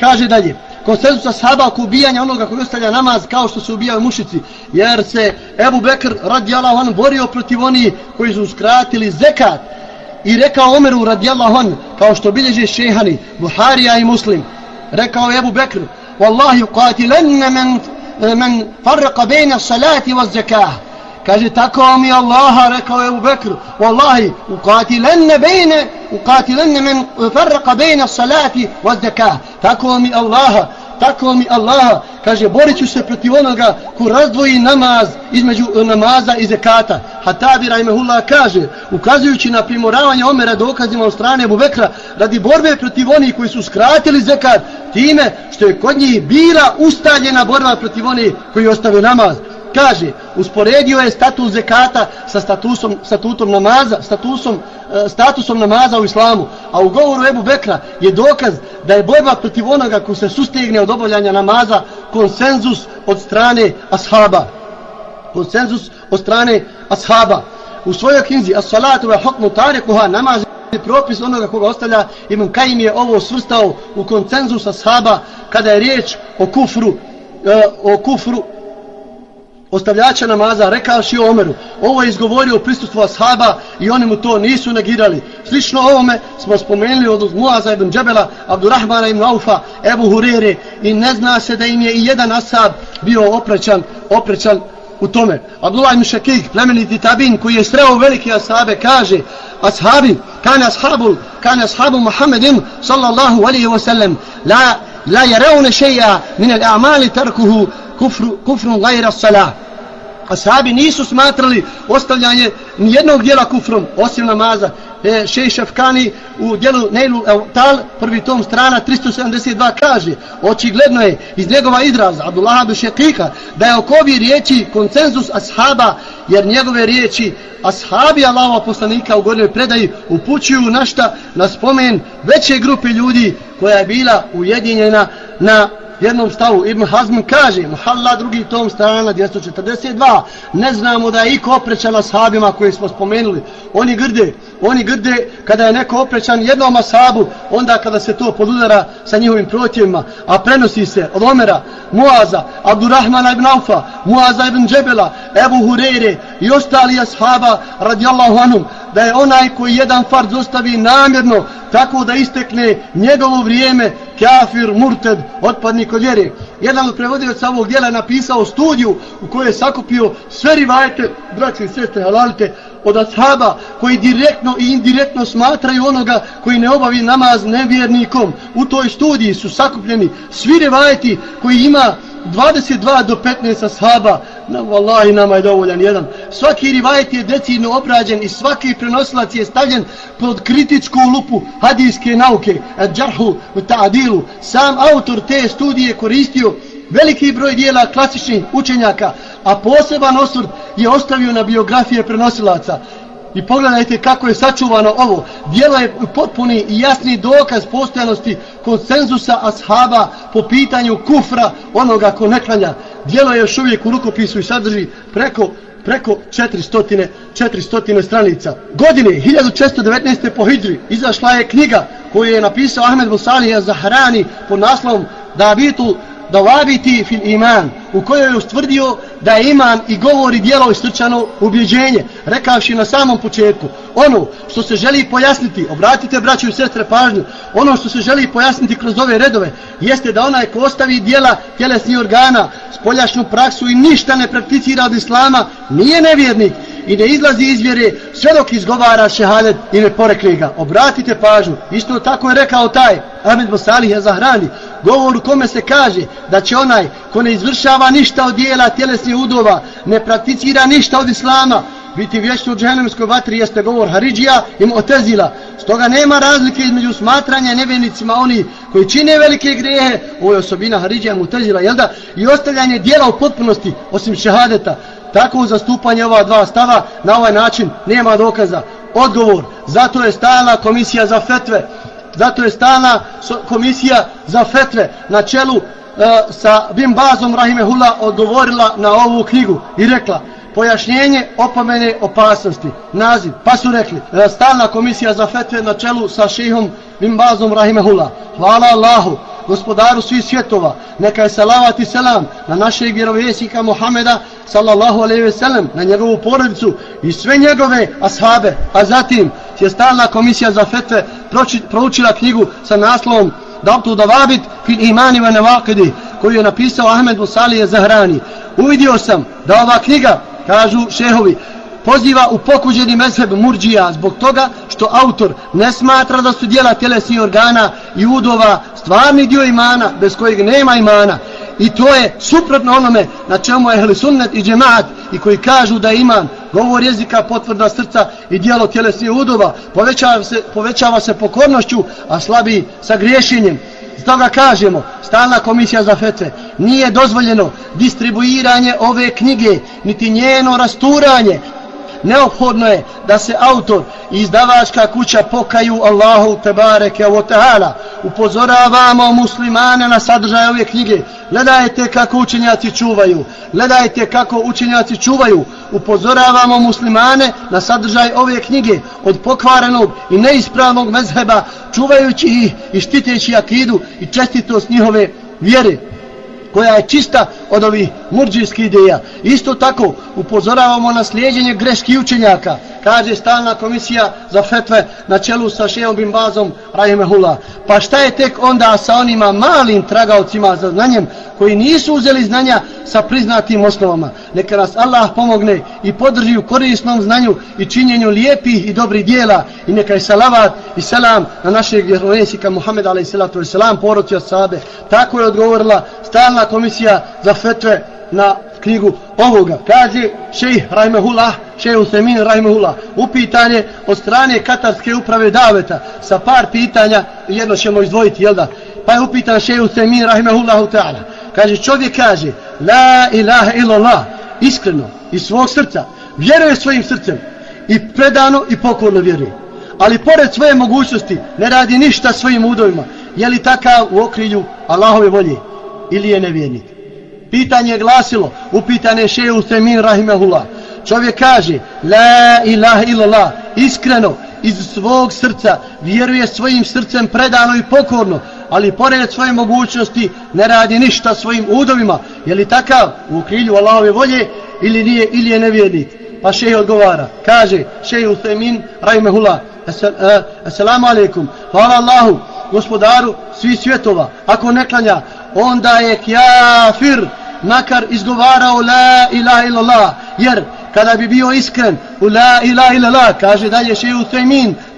kaže dalje, konsenzusa sahaba oko ubijanja onoga koji ostavlja namaz kao što se ubijaju mušici, jer se Ebu Bekr radijallahu an borio protiv oni koji su skratili zekat i rekao Omeru radijallahu an, kao što bilježe šehani, Buharija i Muslim, rekao je Ebu Bekr, والله يقاتلن من من فرق بين الصلاة والزكاة. كذي تكوم يا الله ركو يا بكر. والله يقاتلن بين يقاتلن من فرق بين الصلاة والزكاة. تكوم يا الله tako mi Allah kaže boriću se protiv onoga ko razdvoji namaz između namaza i zekata. Hatabi Rahimahullah kaže ukazujući na primoravanje Omera dokazima od strane Bubekra, radi borbe protiv onih koji su skratili zekat time što je kod njih bila ustaljena borba protiv onih koji ostave namaz kaže, usporedio je status zekata sa statusom, statutom namaza, statusom, e, statusom namaza u islamu, a u govoru Ebu Bekra je dokaz da je borba protiv onoga ko se sustegne od obavljanja namaza konsenzus od strane ashaba. Konsenzus od strane ashaba. U svojoj knjizi As-salatu wa hukmu tarikuha namaz je propis onoga koga ostavlja Ibn Kajim je ovo svrstao u konsenzus ashaba kada je riječ o kufru e, o kufru ostavljača namaza, rekavši Omeru, ovo je izgovorio prisutstvo ashaba i oni mu to nisu negirali. Slično ovome smo spomenuli od Muaza ibn Džebela, Abdurrahmana ibn Aufa, Ebu Hurere i ne zna se da im je i jedan ashab bio oprećan, oprećan u tome. Abdullah ibn Šakik, plemeniti tabin, koji je sreo velike ashabe, kaže, ashabi, kane ashabu, kane ashabu Muhammedin, sallallahu alaihi wa sallam, la, la jereune šeja min al a'mali tarkuhu kufru, kufrun gajra salah. Ashabi nisu smatrali ostavljanje nijednog dijela kufrom osim namaza. E, šej Šafkani u dijelu Neilu Tal prvi tom strana 372 kaže očigledno je iz njegova izraza Abdullah Bešekika da je oko ovih riječi koncenzus ashaba jer njegove riječi ashabi Allahova poslanika u gornjoj predaji upućuju na šta? Na spomen veće grupe ljudi koja je bila ujedinjena na jednom stavu Ibn Hazm kaže Muhalla drugi tom strana 242 ne znamo da je iko oprećan ashabima koje smo spomenuli. Oni grde oni grde kada je neko oprećan jednom ashabu onda kada se to podudara sa njihovim protjevima a prenosi se od Omera Muaza, Abdurrahmana ibn Aufa Muaza ibn Džebela, Ebu Hureyre i ostali ashaba radijallahu anum da je onaj koji jedan fard zostavi namjerno tako da istekne njegovo vrijeme kafir, murted, otpadnik od vjere. Jedan od prevodioca ovog dijela je napisao studiju u kojoj je sakupio sve rivajete, braće i sestre, halalite, od ashaba koji direktno i indirektno smatraju onoga koji ne obavi namaz nevjernikom. U toj studiji su sakupljeni svi rivajeti koji ima 22 do 15 ashaba, na, vallahi nama je dovoljan jedan. Svaki rivajet je decidno obrađen i svaki prenosilac je stavljen pod kritičku lupu hadijske nauke, džarhu, ta'adilu. Sam autor te studije koristio veliki broj dijela klasičnih učenjaka, a poseban osvrt je ostavio na biografije prenosilaca. I pogledajte kako je sačuvano ovo. Dijelo je potpuni i jasni dokaz postojanosti konsenzusa ashaba po pitanju kufra onoga ko ne klanja. Dijelo je još uvijek u rukopisu i sadrži preko preko 400, 400 stranica. Godine 1619. po Hidri izašla je knjiga koju je napisao Ahmed Busali Zahrani pod naslovom Davitu Davabiti fil iman u kojoj je ustvrdio da je iman i govori i dijelo i srčano ubjeđenje rekavši na samom početku ono što se želi pojasniti obratite braću i sestre pažnju ono što se želi pojasniti kroz ove redove jeste da onaj ko ostavi dijela tjelesnih organa spoljašnju praksu i ništa ne prakticira od islama nije nevjernik i ne izlazi iz vjere sve dok izgovara šehadet i ne porekne ga. Obratite pažnju. Isto tako je rekao taj Ahmed Bosalih je zahrani. Govor u kome se kaže da će onaj ko ne izvršava ništa od dijela tjelesnih udova, ne prakticira ništa od islama, biti vječno u džehennemskoj vatri jeste govor Haridžija i Mu'tezila. Stoga nema razlike između smatranja nevenicima oni koji čine velike grehe, ovo je osobina Haridžija i Mu'tezila, jel da? I ostavljanje dijela u potpunosti, osim šehadeta. Tako zastupanje ova dva stava na ovaj način nema dokaza. Odgovor, zato je stalna komisija za fetve, zato je stalna komisija za fetve na čelu e, sa Bim Bazom Rahimehullah odgovorila na ovu knjigu i rekla pojašnjenje opomene opasnosti, naziv, pa su rekli e, stalna komisija za fetve na čelu sa šihom Bim Bazom Rahimehullah. Hvala Allahu, gospodaru svih svjetova, neka je salavat i selam na našeg vjerovjesnika Muhameda sallallahu alaihi ve sellem, na njegovu porodicu i sve njegove ashabe, a zatim je stalna komisija za fetve proučila knjigu sa naslovom Dabtu Davabit fil imani ve nevakidi, koju je napisao Ahmed Musalije Zahrani. Uvidio sam da ova knjiga, kažu šehovi, poziva u pokuđeni mezheb murđija zbog toga što autor ne smatra da su dijela telesnih organa i udova stvarni dio imana bez kojeg nema imana. I to je suprotno onome na čemu je ehli sunnet i džemaat i koji kažu da iman govor jezika, potvrda srca i dijelo tjelesnih udova povećava se, povećava se pokornošću a slabi sa griješenjem. Stoga kažemo, stalna komisija za fetve, nije dozvoljeno distribuiranje ove knjige, niti njeno rasturanje, neophodno je da se autor i izdavačka kuća pokaju Allahu tebareke o teala. Upozoravamo muslimane na sadržaj ove knjige. Gledajte kako učenjaci čuvaju. Gledajte kako učenjaci čuvaju. Upozoravamo muslimane na sadržaj ove knjige od pokvarenog i neispravnog mezheba, čuvajući ih i štiteći akidu i čestitost njihove vjere koja je čista od ovih murđijskih ideja. Isto tako upozoravamo na slijedjenje greški učenjaka, kaže stalna komisija za fetve na čelu sa Šeom Bimbazom Rahimehullah. Pa šta je tek onda sa onima malim tragavcima za znanjem koji nisu uzeli znanja sa priznatim osnovama? Neka nas Allah pomogne i podrži u korisnom znanju i činjenju lijepih i dobrih dijela i neka je salavat i selam na našeg vjerovjesika Muhammed a.s. poroci od sabe. Tako je odgovorila stalna komisija za fetve na knjigu ovoga. Kaže šejh Rajmehullah, šejh Usemin Rajmehullah, upitanje od strane Katarske uprave Daveta sa par pitanja, jedno ćemo izdvojiti, jel da? Pa je upitan šejh Usemin Rahimehullahu ta'ala. Kaže, čovjek kaže, la ilaha illallah, iskreno, iz svog srca, vjeruje svojim srcem i predano i pokorno vjeruje. Ali pored svoje mogućnosti ne radi ništa svojim udovima. Je li takav u okrilju Allahove volje ili je nevjernik? Pitanje je glasilo, upitane šeju Semin Rahimahullah. Čovjek kaže, la ilaha illallah, iskreno, iz svog srca, vjeruje svojim srcem predano i pokorno, ali pored svoje mogućnosti ne radi ništa svojim udovima. Je li takav u okrilju Allahove volje ili nije, ili je nevjernik? Pa šeji odgovara, kaže šeji Uthemin, Rahimahullah, e, Assalamu alaikum, hvala Allahu, gospodaru svih svjetova, ako ne klanja, onda je kjafir, makar izgovarao la ilaha illallah, jer kada bi bio iskren u la ilaha illallah, kaže dalje šeju u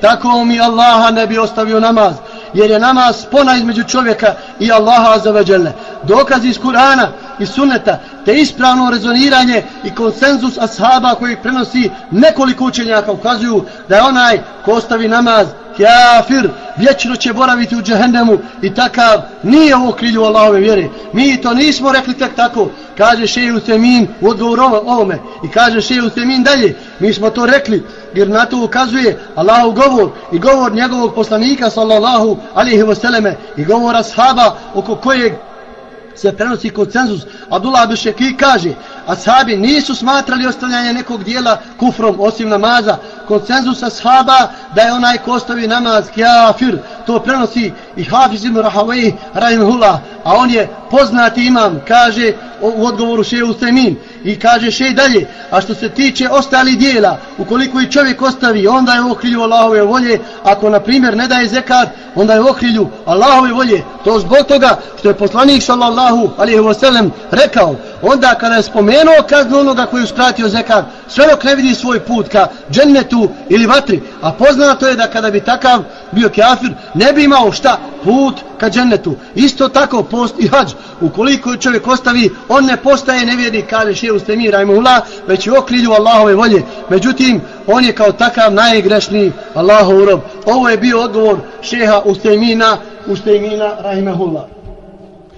tako mi Allaha ne bi ostavio namaz, jer je namaz spona između čovjeka i Allaha za. Dokaz iz Kur'ana i sunneta, te ispravno rezoniranje i konsenzus ashaba koji prenosi nekoliko učenjaka ukazuju da je onaj ko ostavi namaz kafir, vječno će boraviti u džehennemu i takav nije u okrilju Allahove vjere. Mi to nismo rekli tek tako, kaže šeju Temin u odgovor ovome i kaže šeju Temin dalje. Mi smo to rekli jer na to ukazuje Allahov govor i govor njegovog poslanika sallallahu alihi vseleme i govor ashaba oko kojeg se prenosi koncenzus. Abdullah Bešeki kaže, ashabi nisu smatrali ostavljanje nekog dijela kufrom osim namaza, konsenzus ashaba da je onaj ko ostavi namaz kjafir, to prenosi i Hafiz ibn Rahavej rahimahullah, a on je poznati imam, kaže u odgovoru še Usajmin i kaže še dalje, a što se tiče ostali dijela, ukoliko i čovjek ostavi, onda je u okrilju Allahove volje, ako na primjer ne daje zekat, onda je u okrilju Allahove volje, to zbog toga što je poslanik sallallahu alaihi wasallam rekao, onda kada je spomenuo kaznu onoga koji je uskratio zekat, sve dok ne vidi svoj put ka džennetu ili vatri, a poznato je da kada bi takav bio kafir, ne bi imao šta put ka džennetu. Isto tako post i hađ. Ukoliko čovjek ostavi, on ne postaje nevjernik, kaže še u stemi Rajmula, već u okrilju Allahove volje. Međutim, on je kao takav najgrešniji Allahov rob. Ovo je bio odgovor šeha Ustemina, Ustemina Rahimahullah.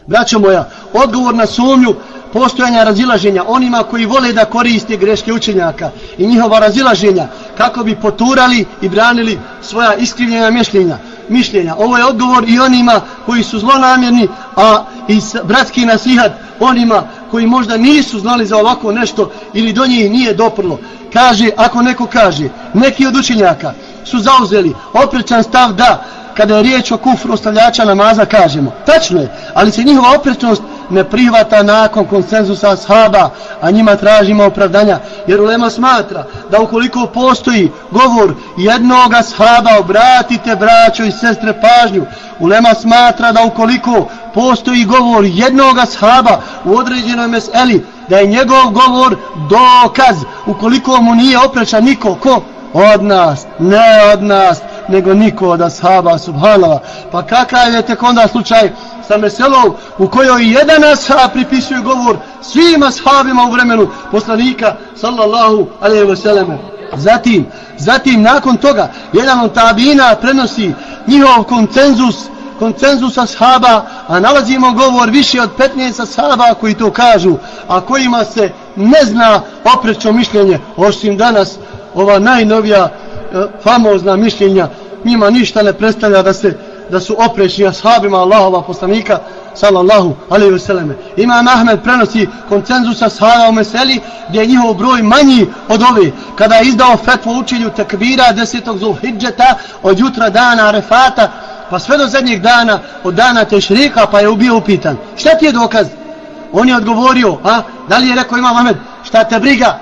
Braćo moja, odgovor na sumnju postojanja razilaženja onima koji vole da koriste greške učenjaka i njihova razilaženja kako bi poturali i branili svoja iskrivljena mišljenja mišljenja. Ovo je odgovor i onima koji su zlonamjerni, a i bratski nasihat onima koji možda nisu znali za ovako nešto ili do njih nije doprlo. Kaže, ako neko kaže, neki od učenjaka su zauzeli oprečan stav da kada je riječ o kufru ostavljača namaza kažemo. Tačno je, ali se njihova oprečnost ne prihvata nakon konsenzusa ashaba, a njima tražimo opravdanja, jer ulema smatra da ukoliko postoji govor jednog ashaba, obratite braćo i sestre pažnju, ulema smatra da ukoliko postoji govor jednog ashaba u određenoj meseli, da je njegov govor dokaz, ukoliko mu nije oprečan niko, ko? Od nas, ne od nas, nego niko od ashaba, subhanala. Pa kakav je tek onda slučaj sa meselom u kojoj jedan ashab pripisuje govor svim ashabima u vremenu poslanika, sallallahu alaihi wa. Zatim, zatim nakon toga, jedan od tabina prenosi njihov koncenzus, koncenzus ashaba, a nalazimo govor više od 15 ashaba koji to kažu, a kojima se ne zna oprečno mišljenje, osim danas ova najnovija E, famozna mišljenja njima ništa ne predstavlja da se da su oprečni ashabima Allahova poslanika sallallahu alaihi vseleme. Imam Ahmed prenosi koncenzus ashaba u meseli gdje je njihov broj manji od ove. Kada je izdao fetvu učenju tekbira desetog zulhidžeta od jutra dana refata pa sve do zadnjeg dana od dana tešrika pa je ubio upitan. Šta ti je dokaz? On je odgovorio, a? Da li je rekao Imam Ahmed, šta te briga?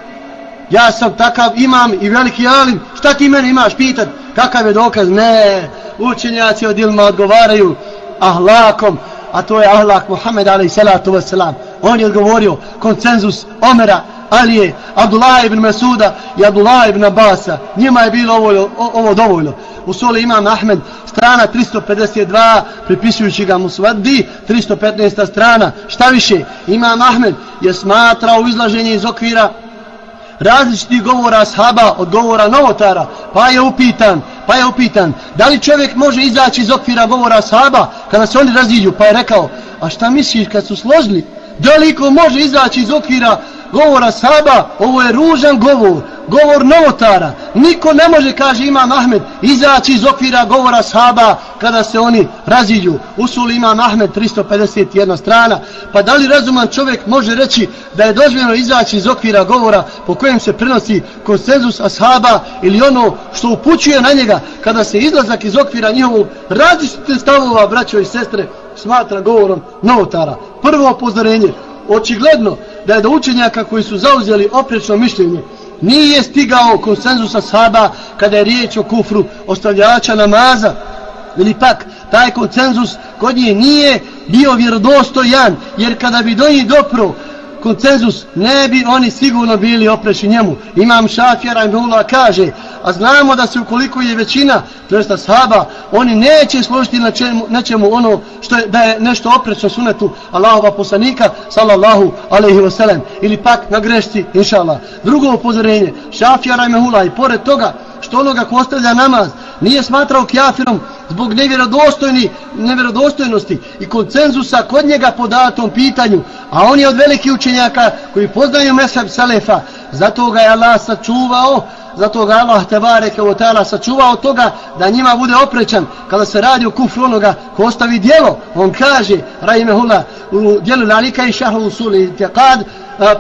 Ja sam takav imam i veliki alim, šta ti mene imaš pitat, kakav je dokaz, ne, učenjaci od ilma odgovaraju ahlakom, a to je ahlak Muhammed alaih salatu wasalam, on je odgovorio koncenzus Omera, Alije, Abdullah ibn Mesuda i Abdullah ibn Abasa, njima je bilo ovo, ovo dovoljno. U soli imam Ahmed, strana 352, pripisujući ga Musvaddi, 315. strana, šta više, imam Ahmed je smatrao izlaženje iz okvira različitih govora ashaba od govora novotara, pa je upitan, pa je upitan, da li čovjek može izaći iz okvira govora ashaba kada se oni raziđu, pa je rekao, a šta misliš kad su složili, da li ko može izaći iz okvira govora saba, ovo je ružan govor, govor novotara. Niko ne može, kaže Imam Ahmed, izaći iz okvira govora sahaba kada se oni raziđu. Usul Imam Ahmed 351 strana. Pa da li razuman čovjek može reći da je dozvoljeno izaći iz okvira govora po kojem se prenosi konsenzus ashaba ili ono što upućuje na njega kada se izlazak iz okvira njihovog različite stavova braćo i sestre smatra govorom novotara. Prvo upozorenje, očigledno da je do učenjaka koji su zauzeli oprečno mišljenje nije stigao konsenzusa sahaba kada je riječ o kufru ostavljača namaza ili pak taj konsenzus kod nje nije bio vjerodostojan jer kada bi do njih dopro konsenzus ne bi oni sigurno bili opreši njemu imam šafija Rahimullah kaže a znamo da se ukoliko je većina to jest sahaba oni neće složiti na čemu, na čemu ono što je, da je nešto oprečno sunetu Allahova poslanika sallallahu alaihi wasallam ili pak na grešci inša Allah. drugo upozorenje šafija Rahimullah i pored toga što onoga ko ostavlja namaz nije smatrao kjafirom zbog nevjerodostojni, nevjerodostojnosti i koncenzusa kod njega po datom pitanju, a on je od velikih učenjaka koji poznaju Mesab Selefa, zato ga je Allah sačuvao, zato ga Allah te bareke o sačuvao toga da njima bude oprećan kada se radi o kufru onoga ko ostavi dijelo, on kaže, rahimehullah, u dijelu Lalika i Šahru Usuli Tjekad,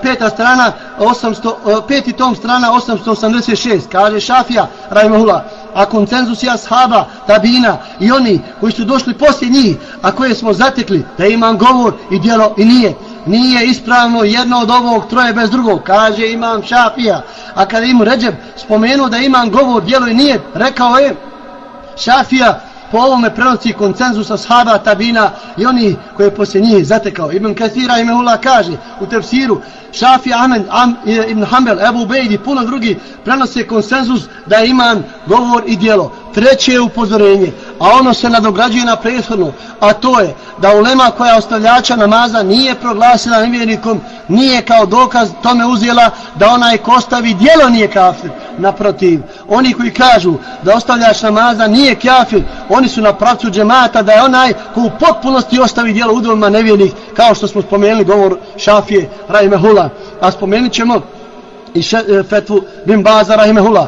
peta strana 800 peti tom strana 886 kaže Šafija Rahimahullah. A koncenzus je ashaba, tabina i oni koji su došli poslije njih a koje smo zatekli da imam govor i djelo i nije. Nije ispravno jedno od ovog troje bez drugog kaže imam Šafija. A kada im Ređeb spomenuo da imam govor djelo i nije rekao je Šafija po ovome prenosi koncenzusa ashaba, tabina i oni koje poslije njih zatekao. Ibn Kathira ime Ula kaže u tefsiru Šafi Ahmed, Am, Ibn Hanbel, Ebu Bejdi, puno drugi prenose konsenzus da je iman govor i dijelo. Treće je upozorenje, a ono se nadograđuje na prethodno, a to je da ulema koja ostavljača namaza nije proglasila nevjernikom, nije kao dokaz tome uzela da onaj ko ostavi dijelo nije kafir. Naprotiv, oni koji kažu da ostavljač namaza nije kafir, oni su na pravcu džemata da je onaj ko u potpunosti ostavi dijelo udovima nevjernih, kao što smo spomenuli govor Šafije, Rahimehullah. A spomenut ćemo i še, e, fetvu Bin Baza, Rahimehullah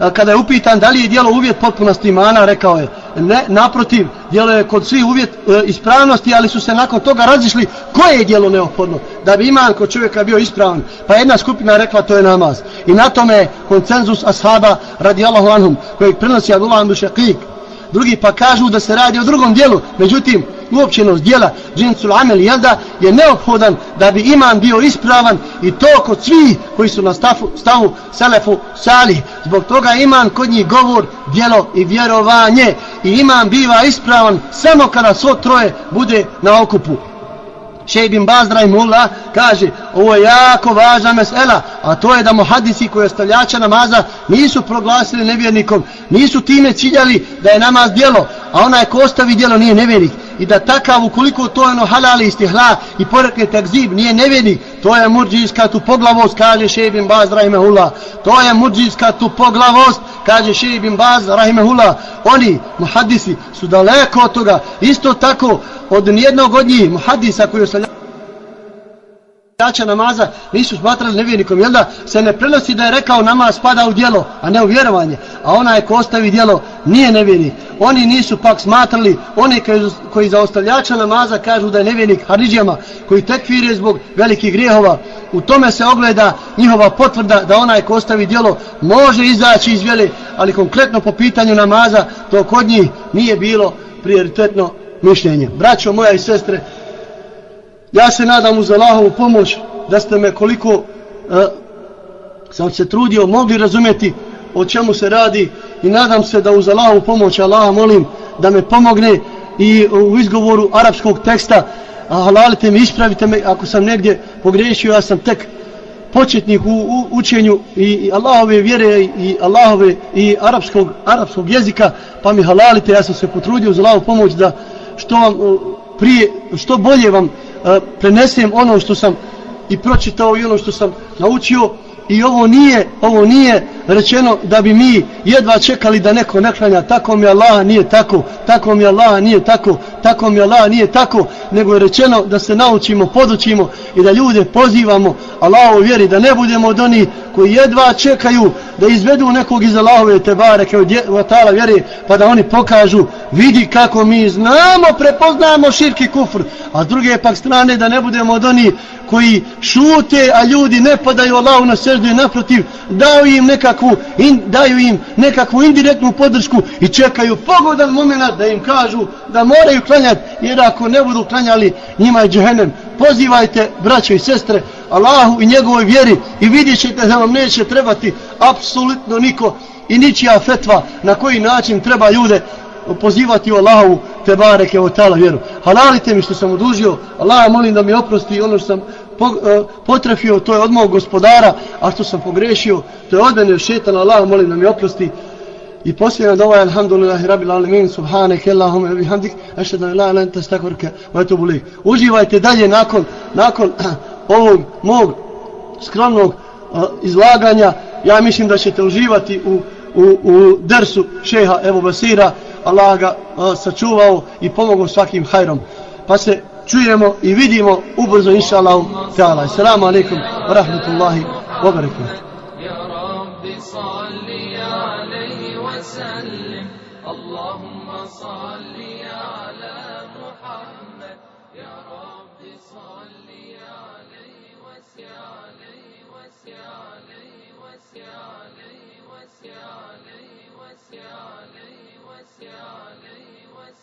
E, kada je upitan da li je dijelo uvjet potpunosti imana, rekao je, ne, naprotiv, dijelo je kod svih uvjet e, ispravnosti, ali su se nakon toga razišli koje je dijelo neophodno, da bi iman kod čovjeka bio ispravan. Pa jedna skupina rekla to je namaz. I na tome koncenzus ashaba radijallahu anhum, kojeg prenosi Abdullah ibn Shaqiq, drugi pa kažu da se radi o drugom dijelu, međutim, uopćenost dijela džinsul amel jelda je neophodan da bi iman bio ispravan i to kod svih koji su na stavu, stavu selefu salih. Zbog toga iman kod njih govor, dijelo i vjerovanje i iman biva ispravan samo kada svo troje bude na okupu. Šej bin Bazdra i kaže ovo je jako važna mesela a to je da muhadisi koji ostavljača namaza nisu proglasili nevjernikom nisu time ciljali da je namaz dijelo a onaj ko ostavi dijelo nije nevjernik i da takav ukoliko to je ono halal istihla i porekne takzib nije nevjernik to je murđijska tu poglavost kaže Šebin Baz rahimehullah. To je murđijska tu poglavost kaže Šebin Baz rahimehullah. Oni muhadisi su daleko od toga. Isto tako od nijednog od njih muhadisa koji ostavlja jača namaza nisu smatrali nevjernikom, jel da se ne prenosi da je rekao namaz spada u dijelo, a ne u vjerovanje, a onaj ko ostavi dijelo nije nevjernik. Oni nisu pak smatrali, oni koji, koji za ostavljača namaza kažu da je nevjernik haridžama, koji tekvire zbog velikih grijehova, u tome se ogleda njihova potvrda da onaj ko ostavi dijelo može izaći iz vjele, ali konkretno po pitanju namaza to kod njih nije bilo prioritetno mišljenje. Braćo moja i sestre, ja se nadam uz Allahovu pomoć da ste me koliko uh, sam se trudio mogli razumjeti o čemu se radi i nadam se da uz Allahovu pomoć Allaha molim da me pomogne i u izgovoru arapskog teksta a halalite mi, ispravite me ako sam negdje pogriješio, ja sam tek početnik u, u učenju i, i Allahove vjere i Allahove i arapskog, arapskog jezika pa mi halalite, ja sam se potrudio uz Allahovu pomoć da što vam e, prije, što bolje vam E, prenesem ono što sam i pročitao i ono što sam naučio i ovo nije ovo nije rečeno da bi mi jedva čekali da neko naklanja tako mi Allah nije tako tako mi Allah nije tako tako mi Allah nije tako nego je rečeno da se naučimo podučimo i da ljude pozivamo Allahovu vjeri da ne budemo od onih koji jedva čekaju da izvedu nekog iz Allahove te bareke od vatala vjeri, pa da oni pokažu vidi kako mi znamo prepoznamo širki kufr. A s druge pak strane da ne budemo od onih koji šute a ljudi ne padaju Allahu na seždu i naprotiv dao im neka nekakvu in, daju im nekakvu indirektnu podršku i čekaju pogodan moment da im kažu da moraju klanjati jer ako ne budu klanjali njima je džehennem pozivajte braćo i sestre Allahu i njegovoj vjeri i vidjet ćete da vam neće trebati apsolutno niko i ničija fetva na koji način treba ljude pozivati u Allahu te bareke o tala vjeru. Halalite mi što sam odužio, Allah molim da mi oprosti ono što sam po, e, potrefio, to je od mog gospodara, a što sam pogrešio, to je od mene šetan, Allah molim da mi oprosti. I posljedno dova je alhamdulillahi rabbil alamin subhanak allahumma wa bihamdik ashhadu an la ilaha illa anta wa atubu. Uživajte dalje nakon nakon ovog mog skromnog uh, izlaganja. Ja mislim da ćete uživati u u, u dersu šeha Ebu Basira. Allah ga uh, sačuvao i pomogao svakim hajrom. Pa se čujemo i vidimo ubrzo inša Allah. Salamu alaikum wa rahmatullahi wa